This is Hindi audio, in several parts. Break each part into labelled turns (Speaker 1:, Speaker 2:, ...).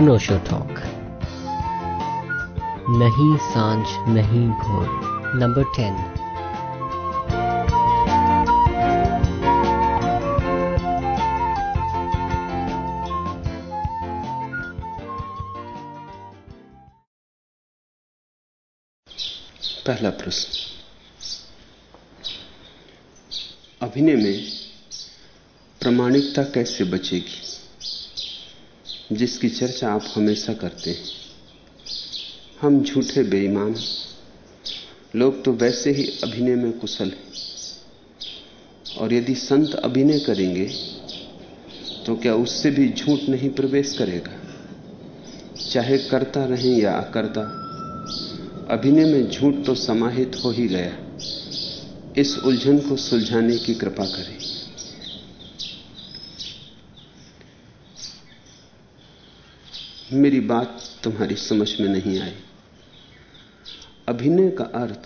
Speaker 1: अनोशो टॉक। नहीं साँझ, नहीं भोर। Number ten.
Speaker 2: पहला प्रश्न। अभिनय में प्रमाणिकता कैसे बचेगी? जिसकी चर्चा आप हमेशा करते हैं। हम झूठे बेईमान लोग तो वैसे ही अभिनय में कुशल हैं। और यदि संत अभिनय करेंगे तो क्या उससे भी झूठ नहीं प्रवेश करेगा? चाहे करता रहें या अकर्ता, अभिनय में झूठ तो समाहित हो ही गया। इस उलझन को सुलझाने की कृपा करें। मेरी बात तुम्हारी समझ में नहीं आई। अभिनय का अर्थ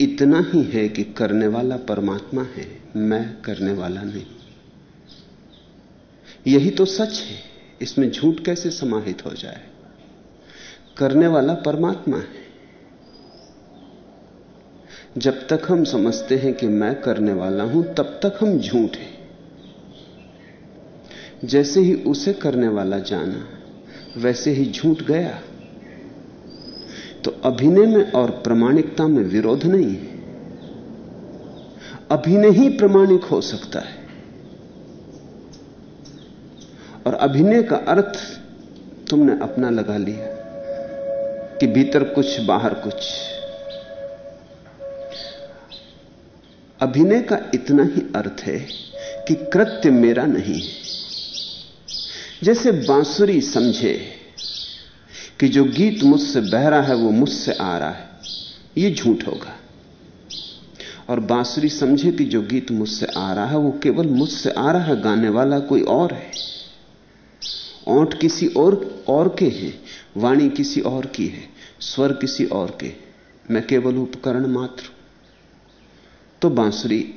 Speaker 2: इतना ही है कि करने वाला परमात्मा है, मैं करने वाला नहीं। यही तो सच है, इसमें झूठ कैसे समाहित हो जाए? करने वाला परमात्मा है। जब तक हम समझते हैं कि मैं करने वाला हूँ, तब तक हम झूठ हैं। जैसे ही उसे करने वाला जाना, वैसे ही झूठ गया। तो अभिनय में और प्रमाणिकता में विरोध नहीं है। अभिनय ही प्रमाणिक हो सकता है। और अभिनय का अर्थ तुमने अपना लगा लिया कि भीतर कुछ, बाहर कुछ। अभिनय का इतना ही अर्थ है कि कृत्य मेरा नहीं है। जैसे बांसुरी समझे कि जो गीत मुझसे बह रहा है, वो मुझसे आ रहा है। ये झूठ होगा। और बांसुरी समझे कि जो गीत मुझसे आ रहा है, वो केवल मुझसे आ रहा है, गाने वाला कोई और है। ओंठ किसी और और के हैं, वाणी किसी और की है, स्वर किसी और के। मैं केवल उपकरण मात्र तो बांसुरी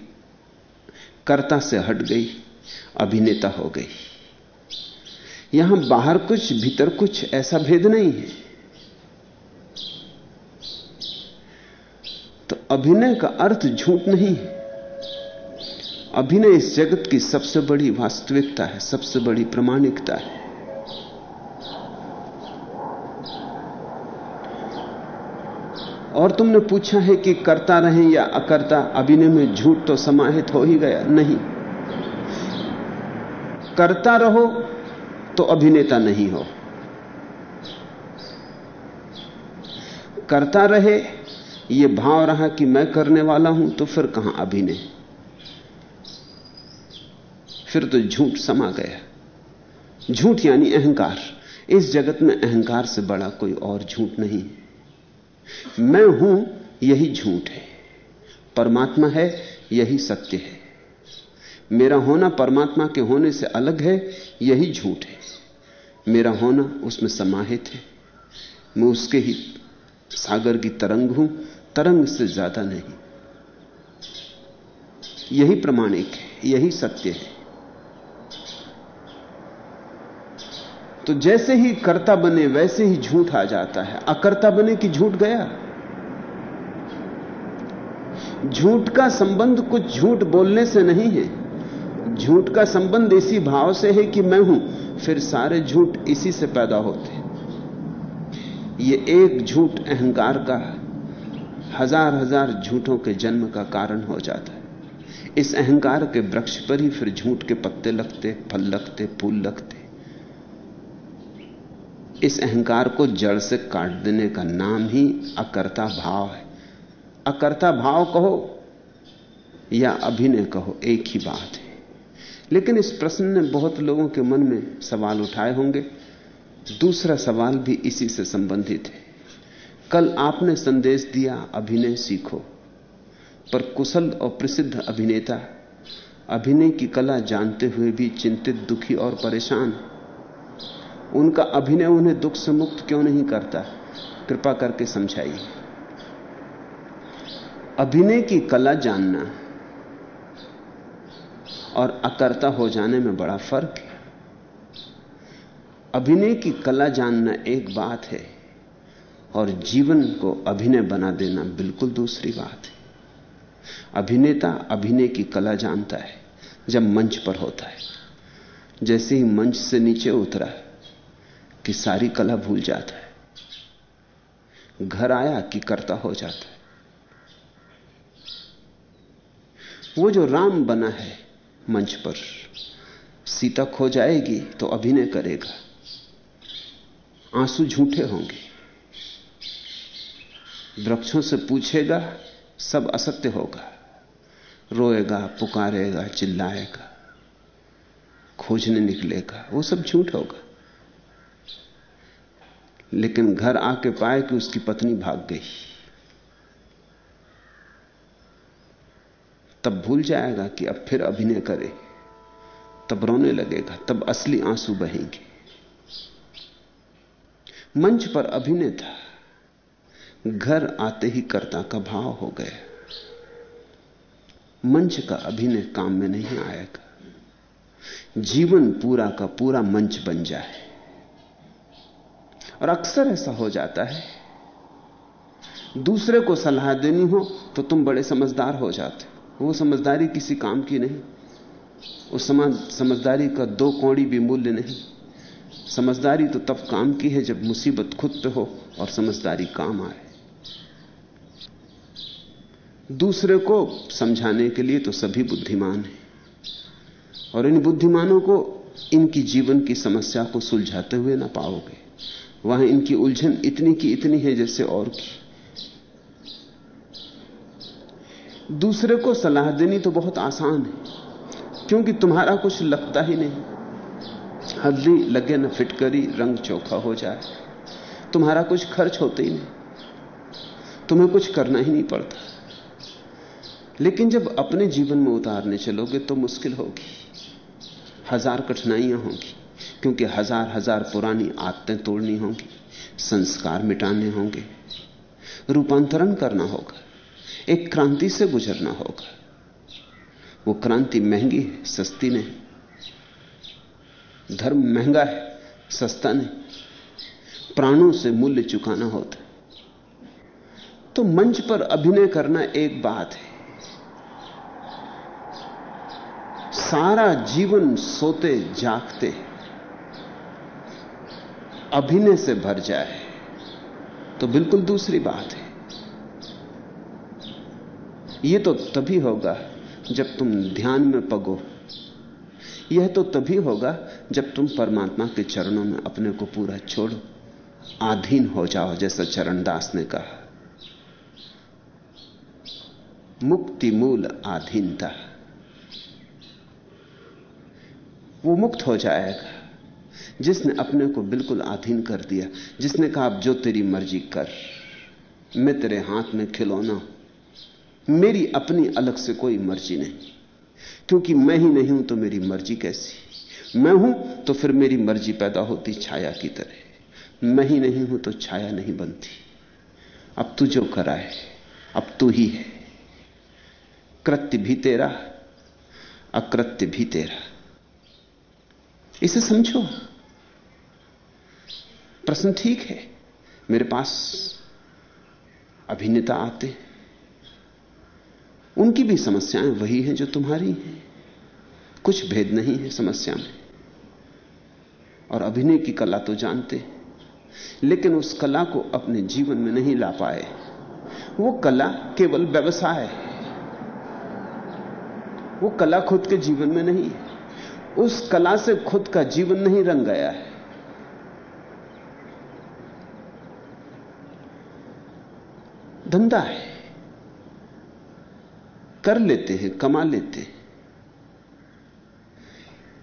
Speaker 2: कर्ता से हट गई, अभिनेता हो गई। यहाँ बाहर कुछ, भीतर कुछ, ऐसा भेद नहीं है। तो अभिनय का अर्थ झूठ नहीं है। अभिनय इस जगत की सबसे बड़ी वास्तविकता है, सबसे बड़ी प्रमाणिकता है। और तुमने पूछा है कि करता रहे या अकर्ता, अभिनय में झूठ तो समाहित हो ही गया, नहीं। करता रहो तो अभिनेता नहीं हो। करता रहे, ये भाव रहा कि मैं करने वाला हूँ तो फिर कहाँ अभिनय? फिर तो झूठ समा गया। झूठ यानी अहंकार। इस जगत में अहंकार से बड़ा कोई और झूठ नहीं। मैं हूँ, यही झूठ है। परमात्मा है, यही सत्य है। मेरा होना परमात्मा के होने से अलग है, यही झूठ है। मेरा होना उसमें समाहित है। मैं उसके ही सागर की तरंग हूँ, तरंग से ज़्यादा नहीं। यही प्रमाणिक है, यही सत्य है। तो जैसे ही कर्ता बने, वैसे ही झूठ आ जाता है। अकर्ता बने कि झूठ गया? झूठ का संबंध कुछ झूठ बोलने से नहीं है। झूठ का संबंध इसी भाव से है कि मैं हूँ, फिर सारे झूठ इसी से पैदा होते ये एक झूठ अहंकार का हज़ार हज़ार झूठों के जन्म का कारण हो जाता है। इस अहंकार के वृक्ष पर ही फिर झूठ के पत्ते लगते, फल लगते, फूल लगते। इस अहंकार को जड़ से काट देने का नाम ही अकर्ता भाव है। अकर्ता भाव कहो या अभिनय कहो, एक ही बात है। लेकिन इस प्रश्न ने बहुत लोगों के मन में सवाल उठाए होंगे। दूसरा सवाल भी इसी से संबंधित है। कल आपने संदेश दिया, अभिनय सीखो। पर कुशल और प्रसिद्ध अभिनेता, अभिनय की कला जानते हुए भी चिंतित, दुखी और परेशान। उनका अभिनय उन्हें दुख से मुक्त क्यों नहीं करता? कृपा करके समझाइए। अभिनय की कला जानना और अकर्ता हो जाने में बड़ा फ़र्क है। अभिनय की कला जानना एक बात है और जीवन को अभिनय बना देना बिल्कुल दूसरी बात है। अभिनेता अभिनय की कला जानता है, जब मंच पर होता है। जैसे ही मंच से नीचे उतरा कि सारी कला भूल जाता है। घर आया कि करता हो जाता है। वो जो राम बना है मंच पर। सीता खो जाएगी तो अभिनय करेगा। आँसू झूठे होंगे। वृक्षों से पूछेगा, सब असत्य होगा। रोएगा, पुकारेगा, चिल्लाएगा। खोजने निकलेगा, वो सब झूठ होगा। लेकिन घर आके पाए कि उसकी पत्नी भाग गई। तब भूल जाएगा कि अब फिर अभिनय करे। तब रोने लगेगा, तब असली आँसू बहेंगे। मंच पर अभिनय था। घर आते ही कर्ता का भाव हो गया। मंच का अभिनय काम में नहीं आएगा। जीवन पूरा का पूरा मंच बन जाए। और अक्सर ऐसा हो जाता है। दूसरे को सलाह देनी हो तो तुम बड़े समझदार हो जाते वो समझदारी किसी काम की नहीं। उस समाज समझदारी का दो कौड़ी भी मूल्य नहीं। समझदारी तो तब काम की है जब मुसीबत खुद पे हो और समझदारी काम आए। दूसरे को समझाने के लिए तो सभी बुद्धिमान हैं। और इन बुद्धिमानों को इनकी जीवन की समस्या को सुलझाते हुए ना पाओगे। वहाँ इनकी उलझन इतनी की इतनी है जैसे और की। दूसरे को सलाह देनी तो बहुत आसान है, क्योंकि तुम्हारा कुछ लगता ही नहीं। हल्दी लगे न फिटकरी, रंग चोखा हो जाए। तुम्हारा कुछ खर्च होते ही नहीं। तुम्हें कुछ करना ही नहीं पड़ता। लेकिन जब अपने जीवन में उतारने चलोगे तो मुश्किल होगी। हज़ार कठिनाइयाँ होंगी, क्योंकि हज़ार हज़ार पुरानी आदतें तोड़नी होंगी, संस्कार मिटाने होंगे। रूपांतरण करना होगा। एक क्रांति से गुजरना होगा। वो क्रांति महँगी है, सस्ती नहीं। धर्म महँगा है, सस्ता नहीं। प्राणों से मूल्य चुकाना होता है। तो मंच पर अभिनय करना एक बात है। सारा जीवन सोते, जागते, अभिनय से भर जाए तो बिल्कुल दूसरी बात है। यह तो तभी होगा जब तुम ध्यान में पगो। यह तो तभी होगा जब तुम परमात्मा के चरणों में अपने को पूरा छोड़ो आधीन हो जाओ, जैसा चरणदास ने कहा। मुक्ति मूल आधीनता। वो मुक्त हो जाएगा। जिसने अपने को बिल्कुल आधीन कर दिया, जिसने कहा, अब जो तेरी मर्ज़ी कर, मैं तेरे हाथ में खिलौना हूँ मेरी अपनी अलग से कोई मर्ज़ी नहीं। क्योंकि मैं ही नहीं हूँ तो मेरी मर्ज़ी कैसी? मैं हूँ तो फिर मेरी मर्ज़ी पैदा होती छाया की तरह। मैं ही नहीं हूँ तो छाया नहीं बनती। अब तू जो कराए अब तू ही है। कृत्य भी तेरा, अकृत्य भी तेरा। इसे समझो। प्रश्न ठीक है। मेरे पास अभिनेता आते उनकी भी समस्याएँ वही हैं जो तुम्हारी हैं। कुछ भेद नहीं है समस्या में। और अभिनय की कला तो जानते लेकिन उस कला को अपने जीवन में नहीं ला पाए। वो कला केवल व्यवसाय है। वो कला खुद के जीवन में नहीं है। उस कला से खुद का जीवन नहीं रंग गया है। धंधा है। कर लेते हैं, कमा लेते हैं।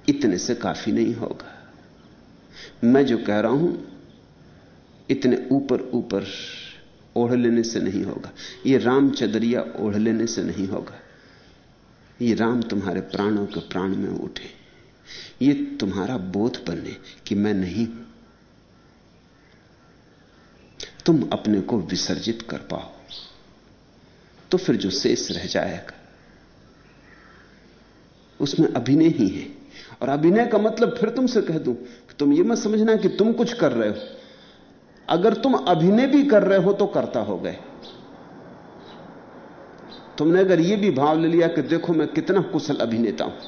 Speaker 2: इतने से काफ़ी नहीं होगा। मैं जो कह रहा हूँ, इतने ऊपर ऊपर ओढ़ लेने से नहीं होगा। ये राम चदरिया ओढ़ लेने से नहीं होगा। ये राम तुम्हारे प्राणों के प्राण में उठे। ये तुम्हारा बोध बने कि मैं नहीं हूँ। तुम अपने को विसर्जित कर पाओ। तो फिर जो शेष रह जाएगा। उसमें अभिनय ही है। और अभिनय का मतलब फिर तुमसे कह दूँ कि तुम यह मत समझना कि तुम कुछ कर रहे हो। अगर तुम अभिनय भी कर रहे हो तो करता हो गए। तुमने अगर यह भी भाव ले लिया कि देखो मैं कितना कुशल अभिनेता हूँ,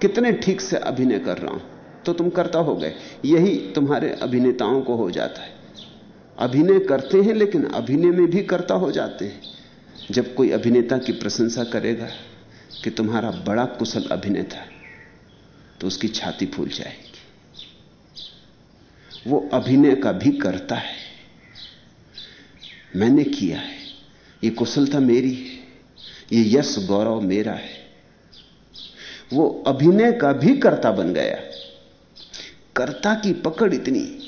Speaker 2: कितने ठीक से अभिनय कर रहा हूँ तो तुम करता हो गए। यही तुम्हारे अभिनेताओं को हो जाता है। अभिनय करते हैं, लेकिन अभिनय में भी करता हो जाते हैं। जब कोई अभिनेता की प्रशंसा करेगा कि तुम्हारा बड़ा कुशल अभिनेता तो उसकी छाती फूल जाएगी। वो अभिनय का भी करता है। मैंने किया है। ये कुशलता मेरी है। ये यश, गौरव मेरा है। वो अभिनय का भी कर्ता बन गया। कर्ता की पकड़ इतनी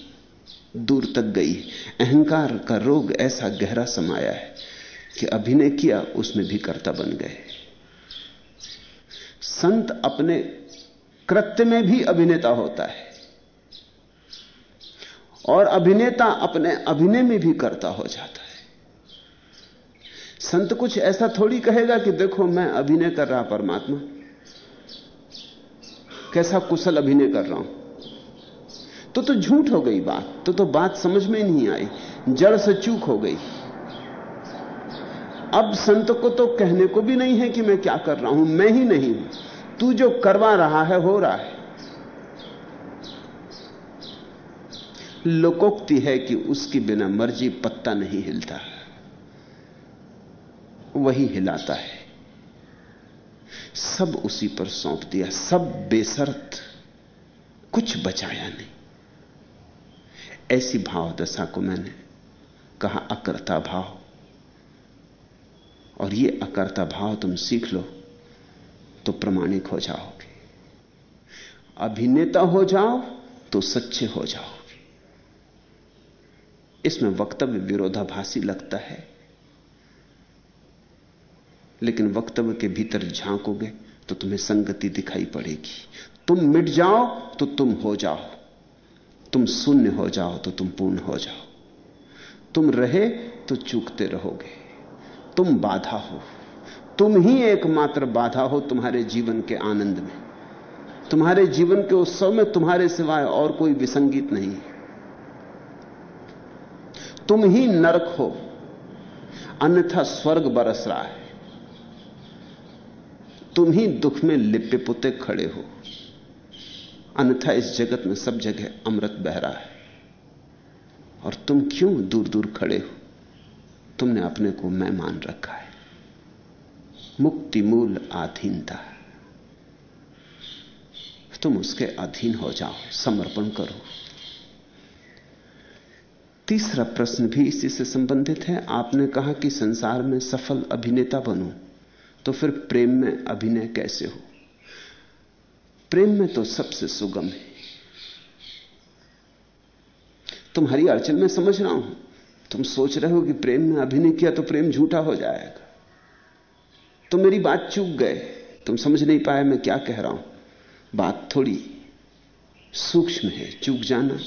Speaker 2: दूर तक गई। अहंकार का रोग ऐसा गहरा समाया है कि अभिनय किया, उसमें भी कर्ता बन गए। संत अपने कृत्य में भी अभिनेता होता है और अभिनेता अपने अभिनय में भी करता हो जाता है। संत कुछ ऐसा थोड़ी कहेगा कि देखो, मैं अभिनय कर रहा परमात्मा। कैसा कुशल अभिनय कर रहा हूँ? तो तो झूठ हो गई बात तो तो बात समझ में नहीं आई, जड़ से चूक हो गई। अब संत को तो कहने को भी नहीं है कि मैं क्या कर रहा हूँ, मैं ही नहीं हूँ, तू जो करवा रहा है, हो रहा है। लोकोक्ति है कि उसकी बिना मर्ज़ी पत्ता नहीं हिलता, वही हिलाता है। सब उसी पर सौंप दिया, सब बेसरत, कुछ बचाया नहीं। ऐसी भाव दशा को मैंने कहा, अकर्ता भाव। और ये अकर्ता भाव तुम सीख लो तो प्रमाणिक हो जाओगे। अभिनेता हो जाओ तो सच्चे हो जाओगे। इसमें वक्तव्य विरोधाभासी लगता है। लेकिन वक्तव्य के भीतर झांकोगे तो तुम्हें संगति दिखाई पड़ेगी। तुम मिट जाओ तो तुम हो जाओ। तुम शून्य हो जाओ तो तुम पूर्ण हो जाओ। तुम रहे तो चूकते रहोगे। तुम बाधा हो। तुम ही एकमात्र बाधा हो तुम्हारे जीवन के आनंद में। तुम्हारे जीवन के उत्सव में तुम्हारे सिवाय और कोई विसंगीत नहीं तुम ही नरक हो। अन्यथा स्वर्ग बरस रहा है। तुम ही दुख में लिपे पुते खड़े हो। अन्यथा इस जगत में सब जगह अमृत बह रहा है। और तुम क्यों दूर दूर खड़े हो? तुमने अपने को मैं मान रखा है। मुक्ति मूल आधीनता तुम उसके अधीन हो जाओ, समर्पण करो। तीसरा प्रश्न भी इसी से संबंधित है। आपने कहा कि संसार में सफल अभिनेता बनूं तो फिर प्रेम में अभिनय कैसे हो? प्रेम में तो सबसे सुगम है। तुम हरी अड़चन में समझ रहा हूँ। तुम सोच रहे हो कि प्रेम में अभिनय किया तो प्रेम झूठा हो जाएगा। तो मेरी बात चूक गए। तुम समझ नहीं पाए मैं क्या कह रहा हूँ। बात थोड़ी सूक्ष्म है। चूक जाना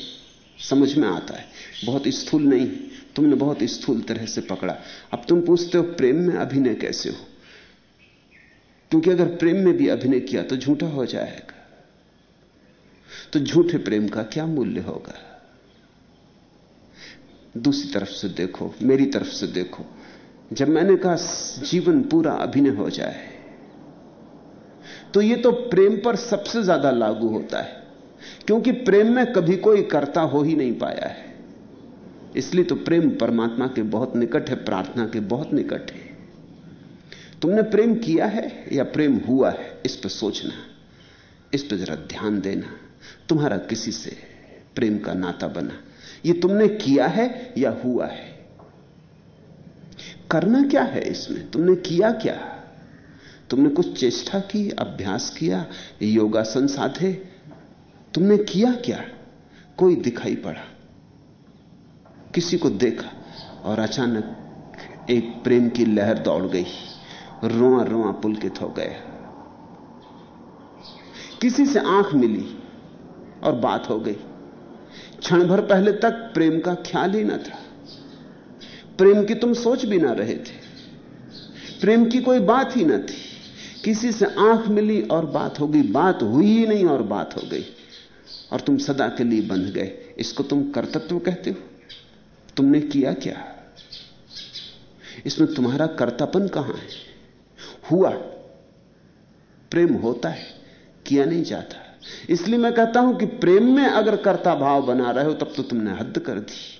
Speaker 2: समझ में आता है। बहुत स्थूल नहीं। तुमने बहुत स्थूल तरह से पकड़ा। अब तुम पूछते हो, प्रेम में अभिनय कैसे हो? क्योंकि अगर प्रेम में भी अभिनय किया तो झूठा हो जाएगा। तो झूठे प्रेम का क्या मूल्य होगा? दूसरी तरफ़ से देखो, मेरी तरफ़ से देखो। जब मैंने कहा, जीवन पूरा अभिनय हो जाए तो यह तो प्रेम पर सबसे ज़्यादा लागू होता है, क्योंकि प्रेम में कभी कोई करता हो ही नहीं पाया है। इसलिए तो प्रेम परमात्मा के बहुत निकट है, प्रार्थना के बहुत निकट है। तुमने प्रेम किया है या प्रेम हुआ है? इस पर सोचना, इस पर जरा ध्यान देना। तुम्हारा किसी से प्रेम का नाता बना। यह तुमने किया है या हुआ है? करना क्या है इसमें? तुमने किया क्या? तुमने कुछ चेष्टा की, अभ्यास किया, योगासन साधे? तुमने किया क्या? कोई दिखाई पड़ा? किसी को देखा और अचानक एक प्रेम की लहर दौड़ गई। रोआ रोआ पुलकित हो गया किसी से आँख मिली और बात हो गई। क्षण भर पहले तक प्रेम का ख्याल ही ना था। प्रेम की तुम सोच भी ना रहे थे। प्रेम की कोई बात ही ना थी। किसी से आँख मिली और बात हो गई। बात हुई ही नहीं और बात हो गई। और तुम सदा के लिए बंध गए। इसको तुम कर्तत्व कहते हो? तुमने किया क्या? इसमें तुम्हारा कर्तापन कहाँ है? हुआ। प्रेम होता है, किया नहीं जाता। इसलिए मैं कहता हूँ कि प्रेम में अगर कर्ता भाव बना रहे हो, तब तो तुमने हद कर दी।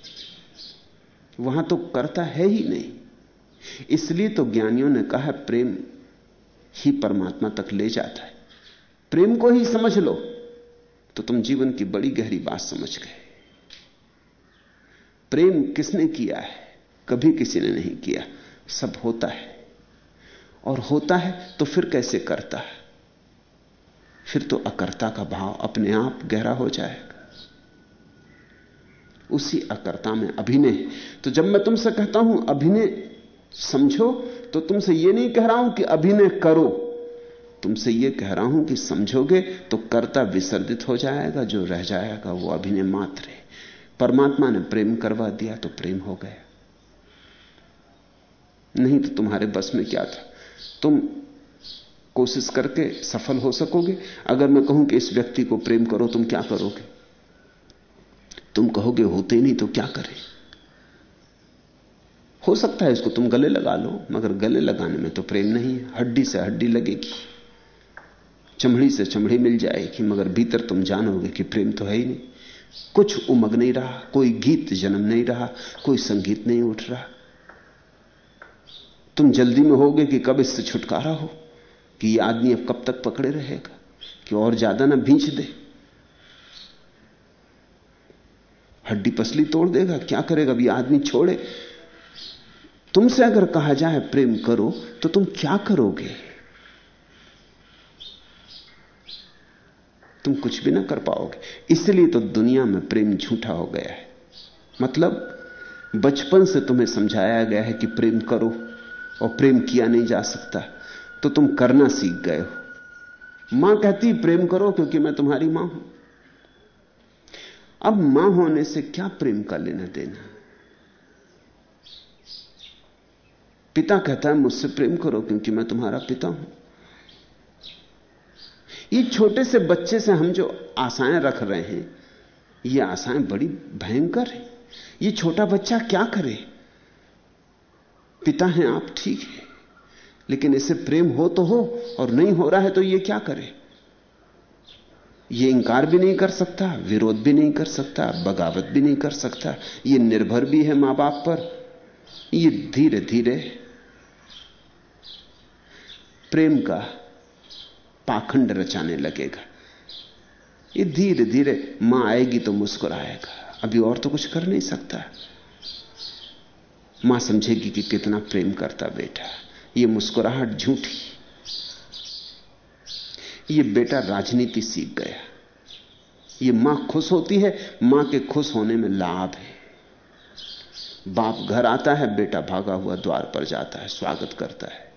Speaker 2: वहाँ तो कर्ता है ही नहीं। इसलिए तो ज्ञानियों ने कहा, प्रेम ही परमात्मा तक ले जाता है। प्रेम को ही समझ लो तो तुम जीवन की बड़ी गहरी बात समझ गए। प्रेम किसने किया है? कभी किसी ने नहीं किया। सब होता है। और होता है तो फिर कैसे करता है? फिर तो अकर्ता का भाव अपने आप गहरा हो जाएगा। उसी अकर्ता में अभिनय। तो जब मैं तुमसे कहता हूँ, अभिनय समझो तो तुमसे यह नहीं कह रहा हूँ कि अभिनय करो। तुमसे यह कह रहा हूँ कि समझोगे तो कर्ता विसर्जित हो जाएगा, जो रह जाएगा, वो अभिनय मात्र है। परमात्मा ने प्रेम करवा दिया तो प्रेम हो गया। नहीं तो तुम्हारे बस में क्या था? तुम कोशिश करके सफल हो सकोगे। अगर मैं कहूँ कि इस व्यक्ति को प्रेम करो, तुम क्या करोगे? तुम कहोगे, होते नहीं तो क्या करें? हो सकता है इसको तुम गले लगा लो, मगर गले लगाने में तो प्रेम नहीं है। हड्डी से हड्डी लगेगी। चमड़ी से चमड़ी मिल जाएगी, मगर भीतर तुम जानोगे कि प्रेम तो है ही नहीं। कुछ उमग नहीं रहा, कोई गीत जन्म नहीं रहा, कोई संगीत नहीं उठ रहा। तुम जल्दी में होगे कि कब इससे छुटकारा हो, कि ये आदमी अब कब तक पकड़े रहेगा, कि और ज़्यादा ना भींच दे। हड्डी पसली तोड़ देगा, क्या करेगा? अभी आदमी छोड़े। तुमसे अगर कहा जाए प्रेम करो तो तुम क्या करोगे? तुम कुछ भी ना कर पाओगे। इसलिए तो दुनिया में प्रेम झूठा हो गया है। मतलब बचपन से तुम्हें समझाया गया है कि प्रेम करो। और प्रेम किया नहीं जा सकता तो तुम करना सीख गए हो। माँ कहती, प्रेम करो क्योंकि मैं तुम्हारी माँ हूँ। अब माँ होने से क्या प्रेम का लेना देना? पिता कहता है, मुझसे प्रेम करो क्योंकि मैं तुम्हारा पिता हूँ। ये छोटे से बच्चे से हम जो आशाएँ रख रहे हैं, ये आशाएँ बड़ी भयंकर है। ये छोटा बच्चा क्या करे? पिता हैं, आप ठीक है। लेकिन इसे प्रेम हो तो हो और नहीं हो रहा है तो ये क्या करे? ये इंकार भी नहीं कर सकता, विरोध भी नहीं कर सकता, बगावत भी नहीं कर सकता। ये निर्भर भी है माँ बाप पर। ये धीरे धीरे प्रेम का पाखंड रचाने लगेगा। ये धीरे धीरे माँ आएगी तो मुस्कुराएगा। अभी और तो कुछ कर नहीं सकता। माँ समझेगी कि कितना प्रेम करता बेटा। ये मुस्कुराहट झूठी। ये बेटा राजनीति सीख गया। ये माँ खुश होती है, माँ के खुश होने में लाभ है। बाप घर आता है, बेटा भागा हुआ द्वार पर जाता है, स्वागत करता है।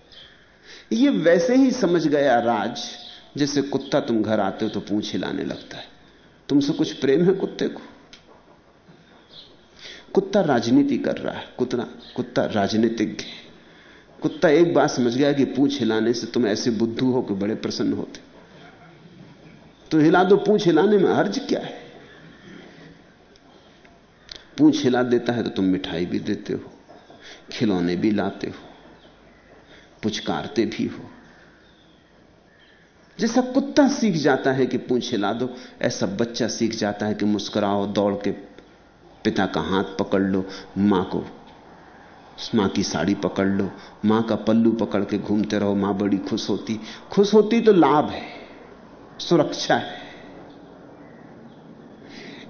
Speaker 2: ये वैसे ही समझ गया राज, जैसे कुत्ता तुम घर आते हो तो पूछ हिलाने लगता है। तुमसे कुछ प्रेम है कुत्ते को? कुत्ता राजनीति कर रहा है। कुत्ता कुत्ता राजनीतिज्ञ है। कुत्ता एक बात समझ गया कि पूछ हिलाने से तुम ऐसे बुद्धू हो कि बड़े प्रसन्न होते। तो हिला दो, पूछ हिलाने में हर्ज क्या है? पूछ हिला देता है तो तुम मिठाई भी देते हो, खिलौने भी लाते हो, पुचकारते भी हो। जैसा कुत्ता सीख जाता है कि पूछ हिला दो, ऐसा बच्चा सीख जाता है कि मुस्कुराओ, दौड़ के पिता का हाथ पकड़ लो, माँ को, माँ की साड़ी पकड़ लो, माँ का पल्लू पकड़ के घूमते रहो, माँ बड़ी खुश होती खुश होती तो लाभ है, सुरक्षा है।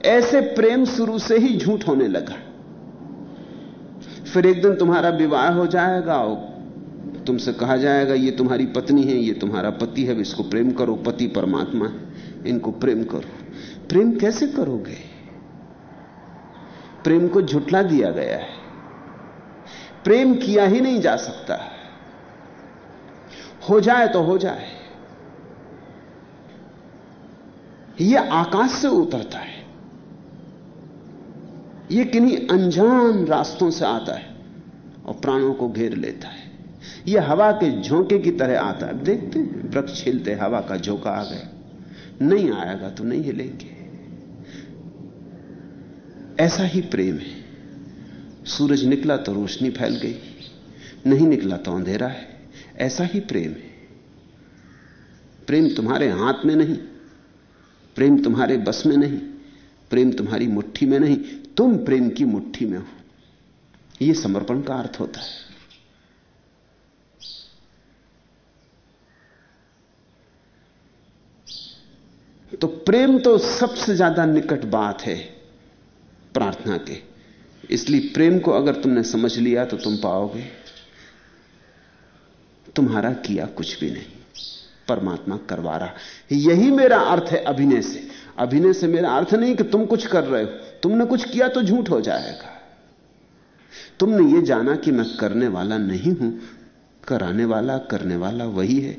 Speaker 2: ऐसे प्रेम शुरू से ही झूठ होने लगा। फिर एक दिन तुम्हारा विवाह हो जाएगा और तुमसे कहा जाएगा, ये तुम्हारी पत्नी है, ये तुम्हारा पति है इसको प्रेम करो, पति परमात्मा है, इनको प्रेम करो। प्रेम कैसे करोगे? प्रेम को झुटला दिया गया है। प्रेम किया ही नहीं जा सकता। हो जाए तो हो जाए। यह आकाश से उतरता है। यह किन्हीं अनजान रास्तों से आता है और प्राणों को घेर लेता है। यह हवा के झोंके की तरह आता है। देखते हैं, वृक्ष छिलते हवा का झोंका आ गया। नहीं आएगा तो नहीं हिलेंगे। ऐसा ही प्रेम है। सूरज निकला तो रोशनी फैल गई, नहीं निकला तो अंधेरा है। ऐसा ही प्रेम है। प्रेम तुम्हारे हाथ में नहीं, प्रेम तुम्हारे बस में नहीं, प्रेम तुम्हारी मुट्ठी में नहीं, तुम प्रेम की मुट्ठी में हो। यह समर्पण का अर्थ होता है। तो प्रेम तो सबसे ज़्यादा निकट बात है। प्रार्थना के। इसलिए प्रेम को अगर तुमने समझ लिया तो तुम पाओगे। तुम्हारा किया कुछ भी नहीं। परमात्मा करवा रहा यही मेरा अर्थ है अभिनय से। अभिनय से मेरा अर्थ नहीं कि तुम कुछ कर रहे हो। तुमने कुछ किया तो झूठ हो जाएगा। तुमने ये जाना कि मैं करने वाला नहीं हूँ। कराने वाला, करने वाला वही है।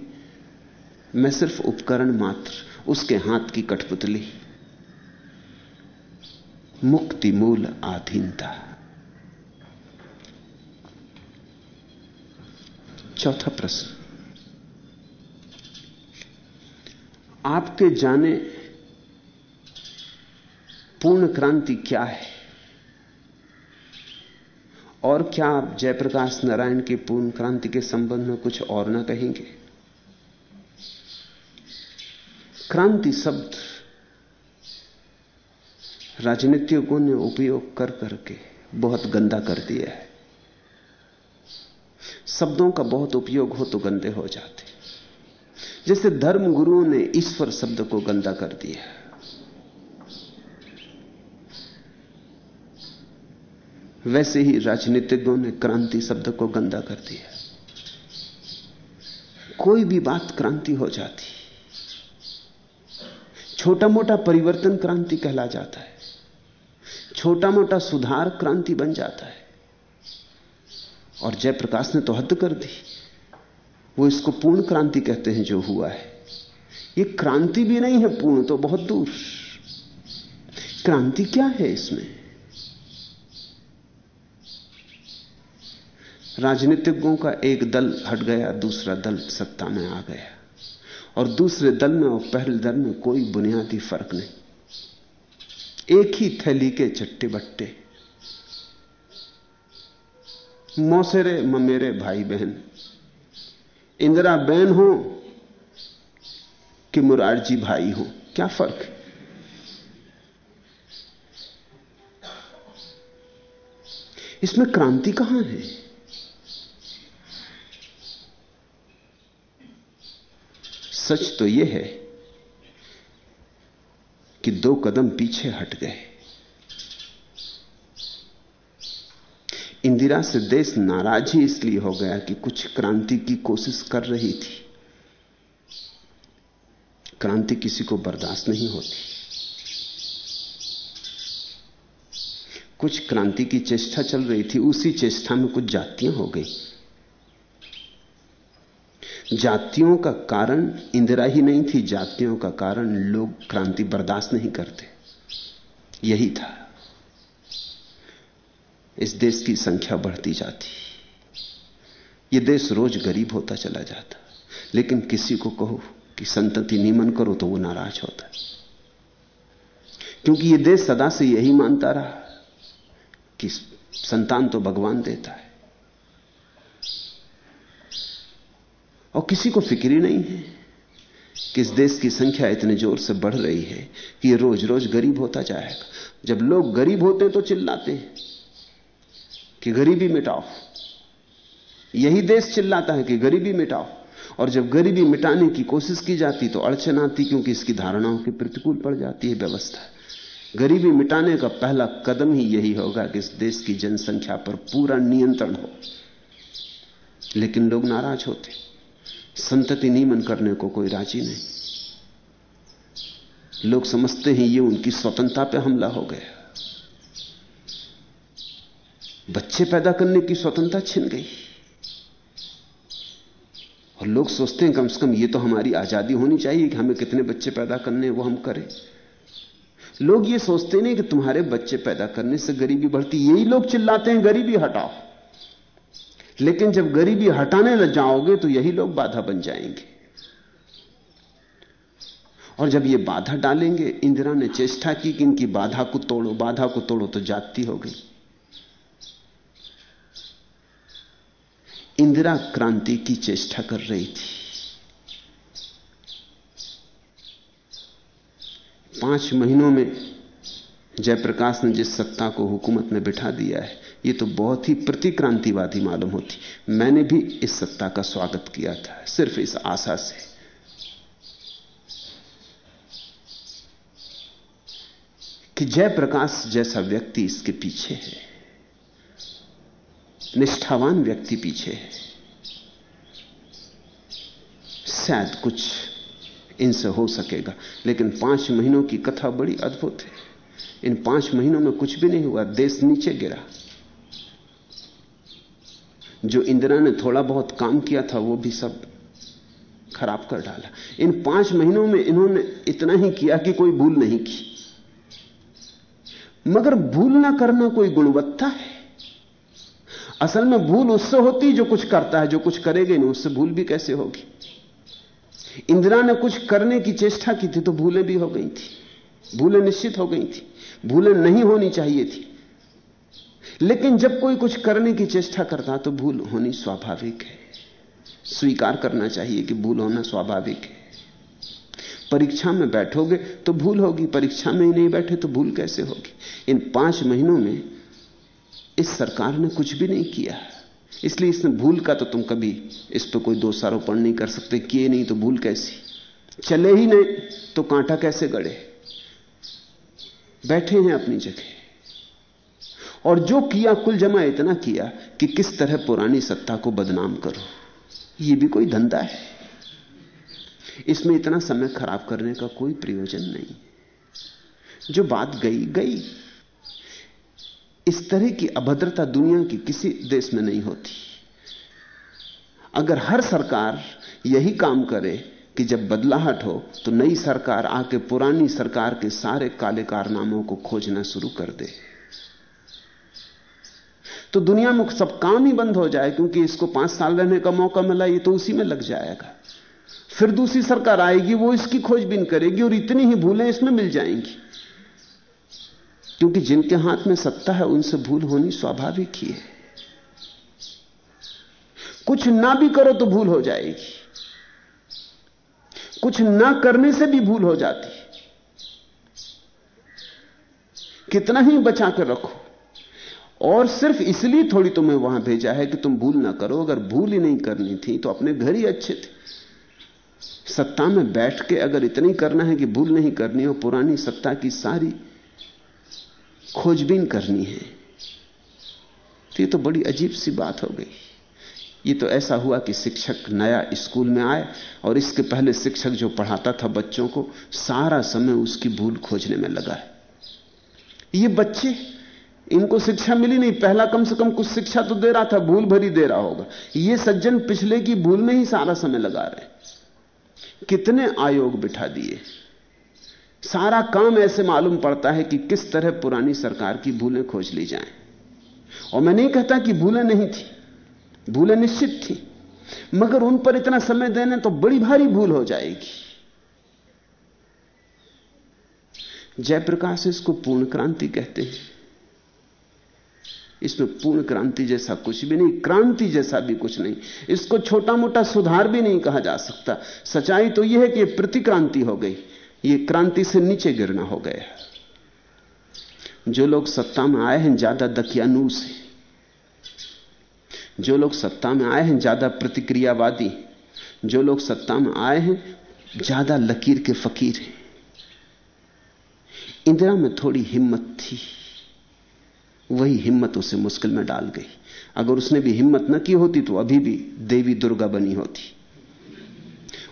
Speaker 2: मैं सिर्फ़ उपकरण मात्र, उसके हाथ की कठपुतली। मुक्ति मूल आधीनता। चौथा प्रश्न। आपके जाने पूर्ण क्रांति क्या है? और क्या आप जयप्रकाश नारायण की पूर्ण क्रांति के संबंध में कुछ और ना कहेंगे? क्रांति शब्द राजनीतिकों ने उपयोग कर करके बहुत गंदा कर दिया है। शब्दों का बहुत उपयोग हो तो गंदे हो जाते। जैसे धर्म गुरुओं ने ईश्वर शब्द को गंदा कर दिया है। वैसे ही राजनीतिज्ञों ने क्रांति शब्द को गंदा कर दिया कोई भी बात क्रांति हो जाती। छोटा मोटा परिवर्तन क्रांति कहला जाता है। छोटा मोटा सुधार क्रांति बन जाता है। और जयप्रकाश ने तो हद कर दी। वो इसको पूर्ण क्रांति कहते हैं जो हुआ है। ये क्रांति भी नहीं है पूर्ण तो बहुत दूर। क्रांति क्या है इसमें? राजनीतिज्ञों का एक दल हट गया, दूसरा दल सत्ता में आ गया। और दूसरे दल में और पहले दल में कोई बुनियादी फ़र्क नहीं। एक ही थैली के चट्टे बट्टे। मौसेरे ममेरे भाई बहन, इंदिरा बहन हो कि मुरारजी भाई हो, क्या फ़र्क है? इसमें क्रांति कहाँ है? सच तो यह है कि दो कदम पीछे हट गए। इंदिरा से देश नाराज़ ही इसलिए हो गया कि कुछ क्रांति की कोशिश कर रही थी। क्रांति किसी को बर्दाश्त नहीं होती। कुछ क्रांति की चेष्टा चल रही थी, उसी चेष्टा में कुछ जातियाँ हो गई। जातियों का कारण इंदिरा ही नहीं थी, जातियों का कारण लोग क्रांति बर्दाश्त नहीं करते। यही था। इस देश की संख्या बढ़ती जाती। यह देश रोज गरीब होता चला जाता। लेकिन किसी को कहो कि संतति नियमन करो तो वो नाराज़ होता। क्योंकि यह देश सदा से यही मानता रहा कि संतान तो भगवान देता है। और किसी को फ़िक्र ही नहीं है कि इस देश की संख्या इतने ज़ोर से बढ़ रही है कि ये रोज रोज गरीब होता जाएगा। जब लोग गरीब होते हैं तो चिल्लाते हैं कि गरीबी मिटाओ। यही देश चिल्लाता है कि गरीबी मिटाओ। और जब गरीबी मिटाने की कोशिश की जाती तो अड़चन आती क्योंकि इसकी धारणाओं के प्रतिकूल पड़ जाती है व्यवस्था। गरीबी मिटाने का पहला कदम ही यही होगा कि इस देश की जनसंख्या पर पूरा नियंत्रण हो। लेकिन लोग नाराज़ होते संतति नियमन करने को कोई राज़ी नहीं। लोग समझते हैं ये उनकी स्वतंत्रता पे हमला हो गया। बच्चे पैदा करने की स्वतंत्रता छिन गई। और लोग सोचते हैं कम से कम ये तो हमारी आज़ादी होनी चाहिए कि हमें कितने बच्चे पैदा करने वो हम करें। लोग ये सोचते नहीं कि तुम्हारे बच्चे पैदा करने से गरीबी बढ़ती, यही लोग चिल्लाते हैं, गरीबी हटाओ। लेकिन जब गरीबी हटाने लग जाओगे तो यही लोग बाधा बन जाएँगे। और जब ये बाधा डालेंगे, इंदिरा ने चेष्टा की कि इनकी बाधा को तोड़ो, बाधा को तोड़ो तो जाति हो गई। इंदिरा क्रांति की चेष्टा कर रही थी। पाँच महीनों में जयप्रकाश ने जिस सत्ता को हुकूमत में बिठा दिया है ये तो बहुत ही प्रतिक्रांतिवादी मालूम होती। मैंने भी इस सत्ता का स्वागत किया था, सिर्फ़ इस आशा से। कि जयप्रकाश जैसा व्यक्ति इसके पीछे है, निष्ठावान व्यक्ति पीछे है, शायद कुछ इनसे हो सकेगा, लेकिन पाँच महीनों की कथा बड़ी अद्भुत है। इन पाँच महीनों में कुछ भी नहीं हुआ, देश नीचे गिरा। जो इंदिरा ने थोड़ा बहुत काम किया था, वो भी सब खराब कर डाला। इन पाँच महीनों में इन्होंने इतना ही किया कि कोई भूल नहीं की। मगर भूल ना करना कोई गुणवत्ता है। असल में भूल उससे होती जो कुछ करता है, जो कुछ करेगा नहीं, उससे भूल भी कैसे होगी? इंदिरा ने कुछ करने की चेष्टा की थी तो भूलें भी हो गई थी। भूलें निश्चित हो गई थी। भूलें नहीं होनी चाहिए थी। लेकिन जब कोई कुछ करने की चेष्टा करता तो भूल होनी स्वाभाविक है। स्वीकार करना चाहिए कि भूल होना स्वाभाविक है। परीक्षा में बैठोगे तो भूल होगी, परीक्षा में ही नहीं बैठे तो भूल कैसे होगी? इन पाँच महीनों में इस सरकार ने कुछ भी नहीं किया। इसलिए इसने भूल का तो तुम कभी इस पर कोई दोषारोपण नहीं कर सकते, किए नहीं तो भूल कैसी? चले ही नहीं तो कांटा कैसे गड़े? बैठे हैं अपनी जगह। और जो किया, कुल जमा इतना किया कि किस तरह पुरानी सत्ता को बदनाम करो। यह भी कोई धंधा है। इसमें इतना समय खराब करने का कोई प्रयोजन नहीं। जो बात गई गई। इस तरह की अभद्रता दुनिया की किसी देश में नहीं होती। अगर हर सरकार यही काम करे कि जब बदलाहट हो तो नई सरकार आके पुरानी सरकार के सारे काले कारनामों को खोजना शुरू कर दे। तो दुनिया में सब काम ही बंद हो जाए, क्योंकि इसको पाँच साल रहने का मौका मिला, ये तो उसी में लग जाएगा। फिर दूसरी सरकार आएगी, वो इसकी खोजबीन करेगी और इतनी ही भूलें इसमें मिल जाएँगी। क्योंकि जिनके हाथ में सत्ता है, उनसे भूल होनी स्वाभाविक ही है। कुछ ना भी करो तो भूल हो जाएगी। कुछ ना करने से भी भूल हो जाती। कितना ही बचा कर रखो। और सिर्फ़ इसलिए थोड़ी तुम्हें वहाँ भेजा है कि तुम भूल ना करो। अगर भूल ही नहीं करनी थी तो अपने घर ही अच्छे थे। सत्ता में बैठ के अगर इतनी करना है कि भूल नहीं करनी और पुरानी सत्ता की सारी खोजबीन करनी है। तो ये तो बड़ी अजीब सी बात हो गई। ये तो ऐसा हुआ कि शिक्षक नया स्कूल में आए और इसके पहले शिक्षक जो पढ़ाता था बच्चों को, सारा समय उसकी भूल खोजने में लगा है। ये बच्चे इनको शिक्षा मिली नहीं। पहला कम से कम कुछ शिक्षा तो दे रहा था, भूल भरी दे रहा होगा। ये सज्जन पिछले की भूल में ही सारा समय लगा रहे कितने आयोग बिठा दिए। सारा काम ऐसे मालूम पड़ता है कि किस तरह पुरानी सरकार की भूलें खोज ली जाएँ। और मैं नहीं कहता कि भूलें नहीं थी, भूलें निश्चित थी, मगर उन पर इतना समय देने तो बड़ी भारी भूल हो जाएगी। जयप्रकाश इसको पूर्ण क्रांति कहते हैं। इसमें पूर्ण क्रांति जैसा कुछ भी नहीं, क्रांति जैसा भी कुछ नहीं। इसको छोटा मोटा सुधार भी नहीं कहा जा सकता। सच्चाई तो यह है कि प्रतिक्रांति हो गई। ये क्रांति से नीचे गिरना हो गया जो लोग सत्ता में आए हैं, ज़्यादा दकियानूस हैं। जो लोग सत्ता में आए हैं, ज़्यादा प्रतिक्रियावादी जो लोग सत्ता में आए हैं, ज़्यादा लकीर के फकीर हैं। इंदिरा में थोड़ी हिम्मत थी। वही हिम्मत उसे मुश्किल में डाल गई। अगर उसने भी हिम्मत न की होती तो अभी भी देवी दुर्गा बनी होती।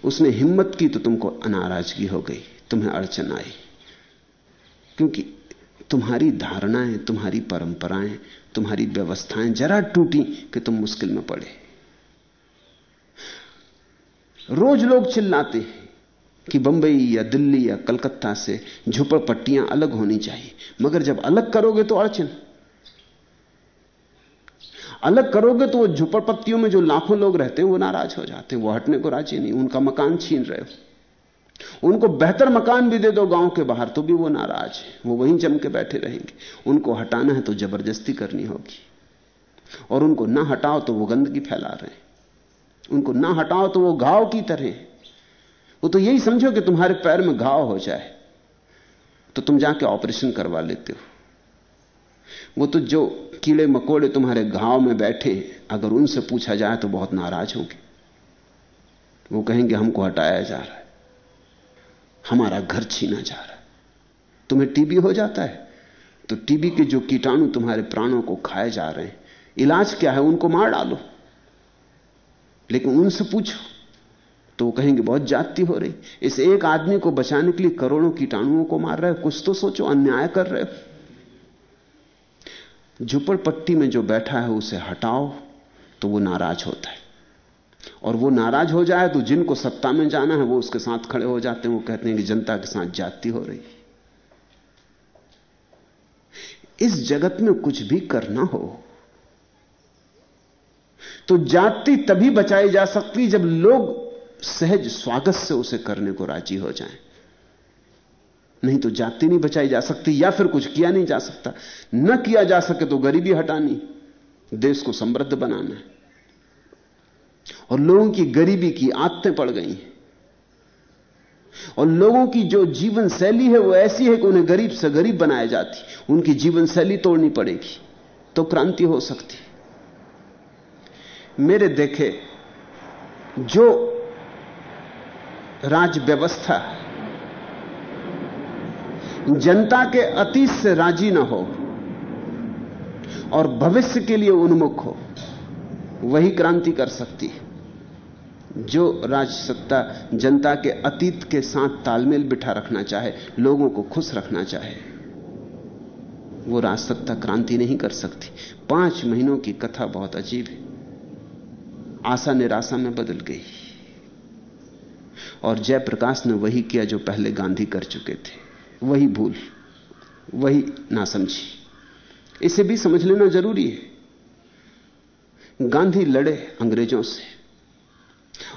Speaker 2: उसने हिम्मत की तो तुमको अनाराजगी हो गई, तुम्हें अड़चन आई। क्योंकि तुम्हारी धारणाएँ, तुम्हारी परंपराएँ, तुम्हारी व्यवस्थाएँ जरा टूटी कि तुम मुश्किल में पड़े। रोज लोग चिल्लाते हैं कि बंबई या दिल्ली या कलकत्ता से झुपड़पट्टियाँ अलग होनी चाहिए, मगर जब अलग करोगे तो अड़चन। अलग करोगे तो वो झुपड़पट्टियों में जो लाखों लोग रहते हैं, वो नाराज़ हो जाते हैं, वो हटने को राज़ी नहीं, उनका मकान छीन रहे हो। उनको बेहतर मकान भी दे दो गाँव के बाहर तो भी वो नाराज़ है, वो वहीं जम के बैठे रहेंगे। उनको हटाना है तो ज़बरदस्ती करनी होगी। और उनको ना हटाओ तो वो गंदगी फैला रहे हैं। उनको ना हटाओ तो वो घाव की तरह वो तो यही समझो कि तुम्हारे पैर में घाव हो जाए तो तुम जाके ऑपरेशन करवा लेते हो। वो तो जो कीड़े मकोड़े तुम्हारे घाव में बैठे अगर उनसे पूछा जाए तो बहुत नाराज़ होंगे। वो कहेंगे, हमको हटाया जा रहा है। हमारा घर छीना जा रहा है। तुम्हें टीबी हो जाता है? तो टीबी के जो कीटाणु तुम्हारे प्राणों को खाए जा रहे हैं, इलाज क्या है? उनको मार डालो। लेकिन उनसे पूछो। तो वो कहेंगे, बहुत जाति हो रही। इस एक आदमी को बचाने के लिए करोड़ों कीटाणुओं को मार रहे हो। कुछ तो सोचो, अन्याय कर रहे हो। झुपड़पट्टी में जो बैठा है उसे हटाओ तो वो नाराज़ होता है। और वो नाराज़ हो जाए तो जिनको सत्ता में जाना है वो उसके साथ खड़े हो जाते हैं। वो कहते हैं कि जनता के साथ जाति हो रही इस जगत में कुछ भी करना हो तो जाति तभी बचाई जा सकती जब लोग सहज स्वागत से उसे करने को राज़ी हो जाएँ। नहीं तो जाति नहीं बचाई जा सकती, या फिर कुछ किया नहीं जा सकता। न किया जा सके तो गरीबी हटानी, देश को समृद्ध बनाना है। और लोगों की गरीबी की आदतें पड़ गई हैं। और लोगों की जो जीवन शैली है वो ऐसी है कि उन्हें गरीब से गरीब बनाया जाती, उनकी जीवन शैली तोड़नी पड़ेगी तो क्रांति हो सकती मेरे देखे, जो राज व्यवस्था जनता के अतीत से राज़ी ना हो और भविष्य के लिए उन्मुख हो, वही क्रांति कर सकती है, जो राज सत्ता जनता के अतीत के साथ तालमेल बिठा रखना चाहे, लोगों को खुश रखना चाहे, वो राज सत्ता क्रांति नहीं कर सकती। पाँच महीनों की कथा बहुत अजीब है। आशा निराशा में बदल गई। और जयप्रकाश ने वही किया जो पहले गांधी कर चुके थे। वही भूल, वही ना समझी इसे भी समझ लेना ज़रूरी है। गांधी लड़े अंग्रेज़ों से।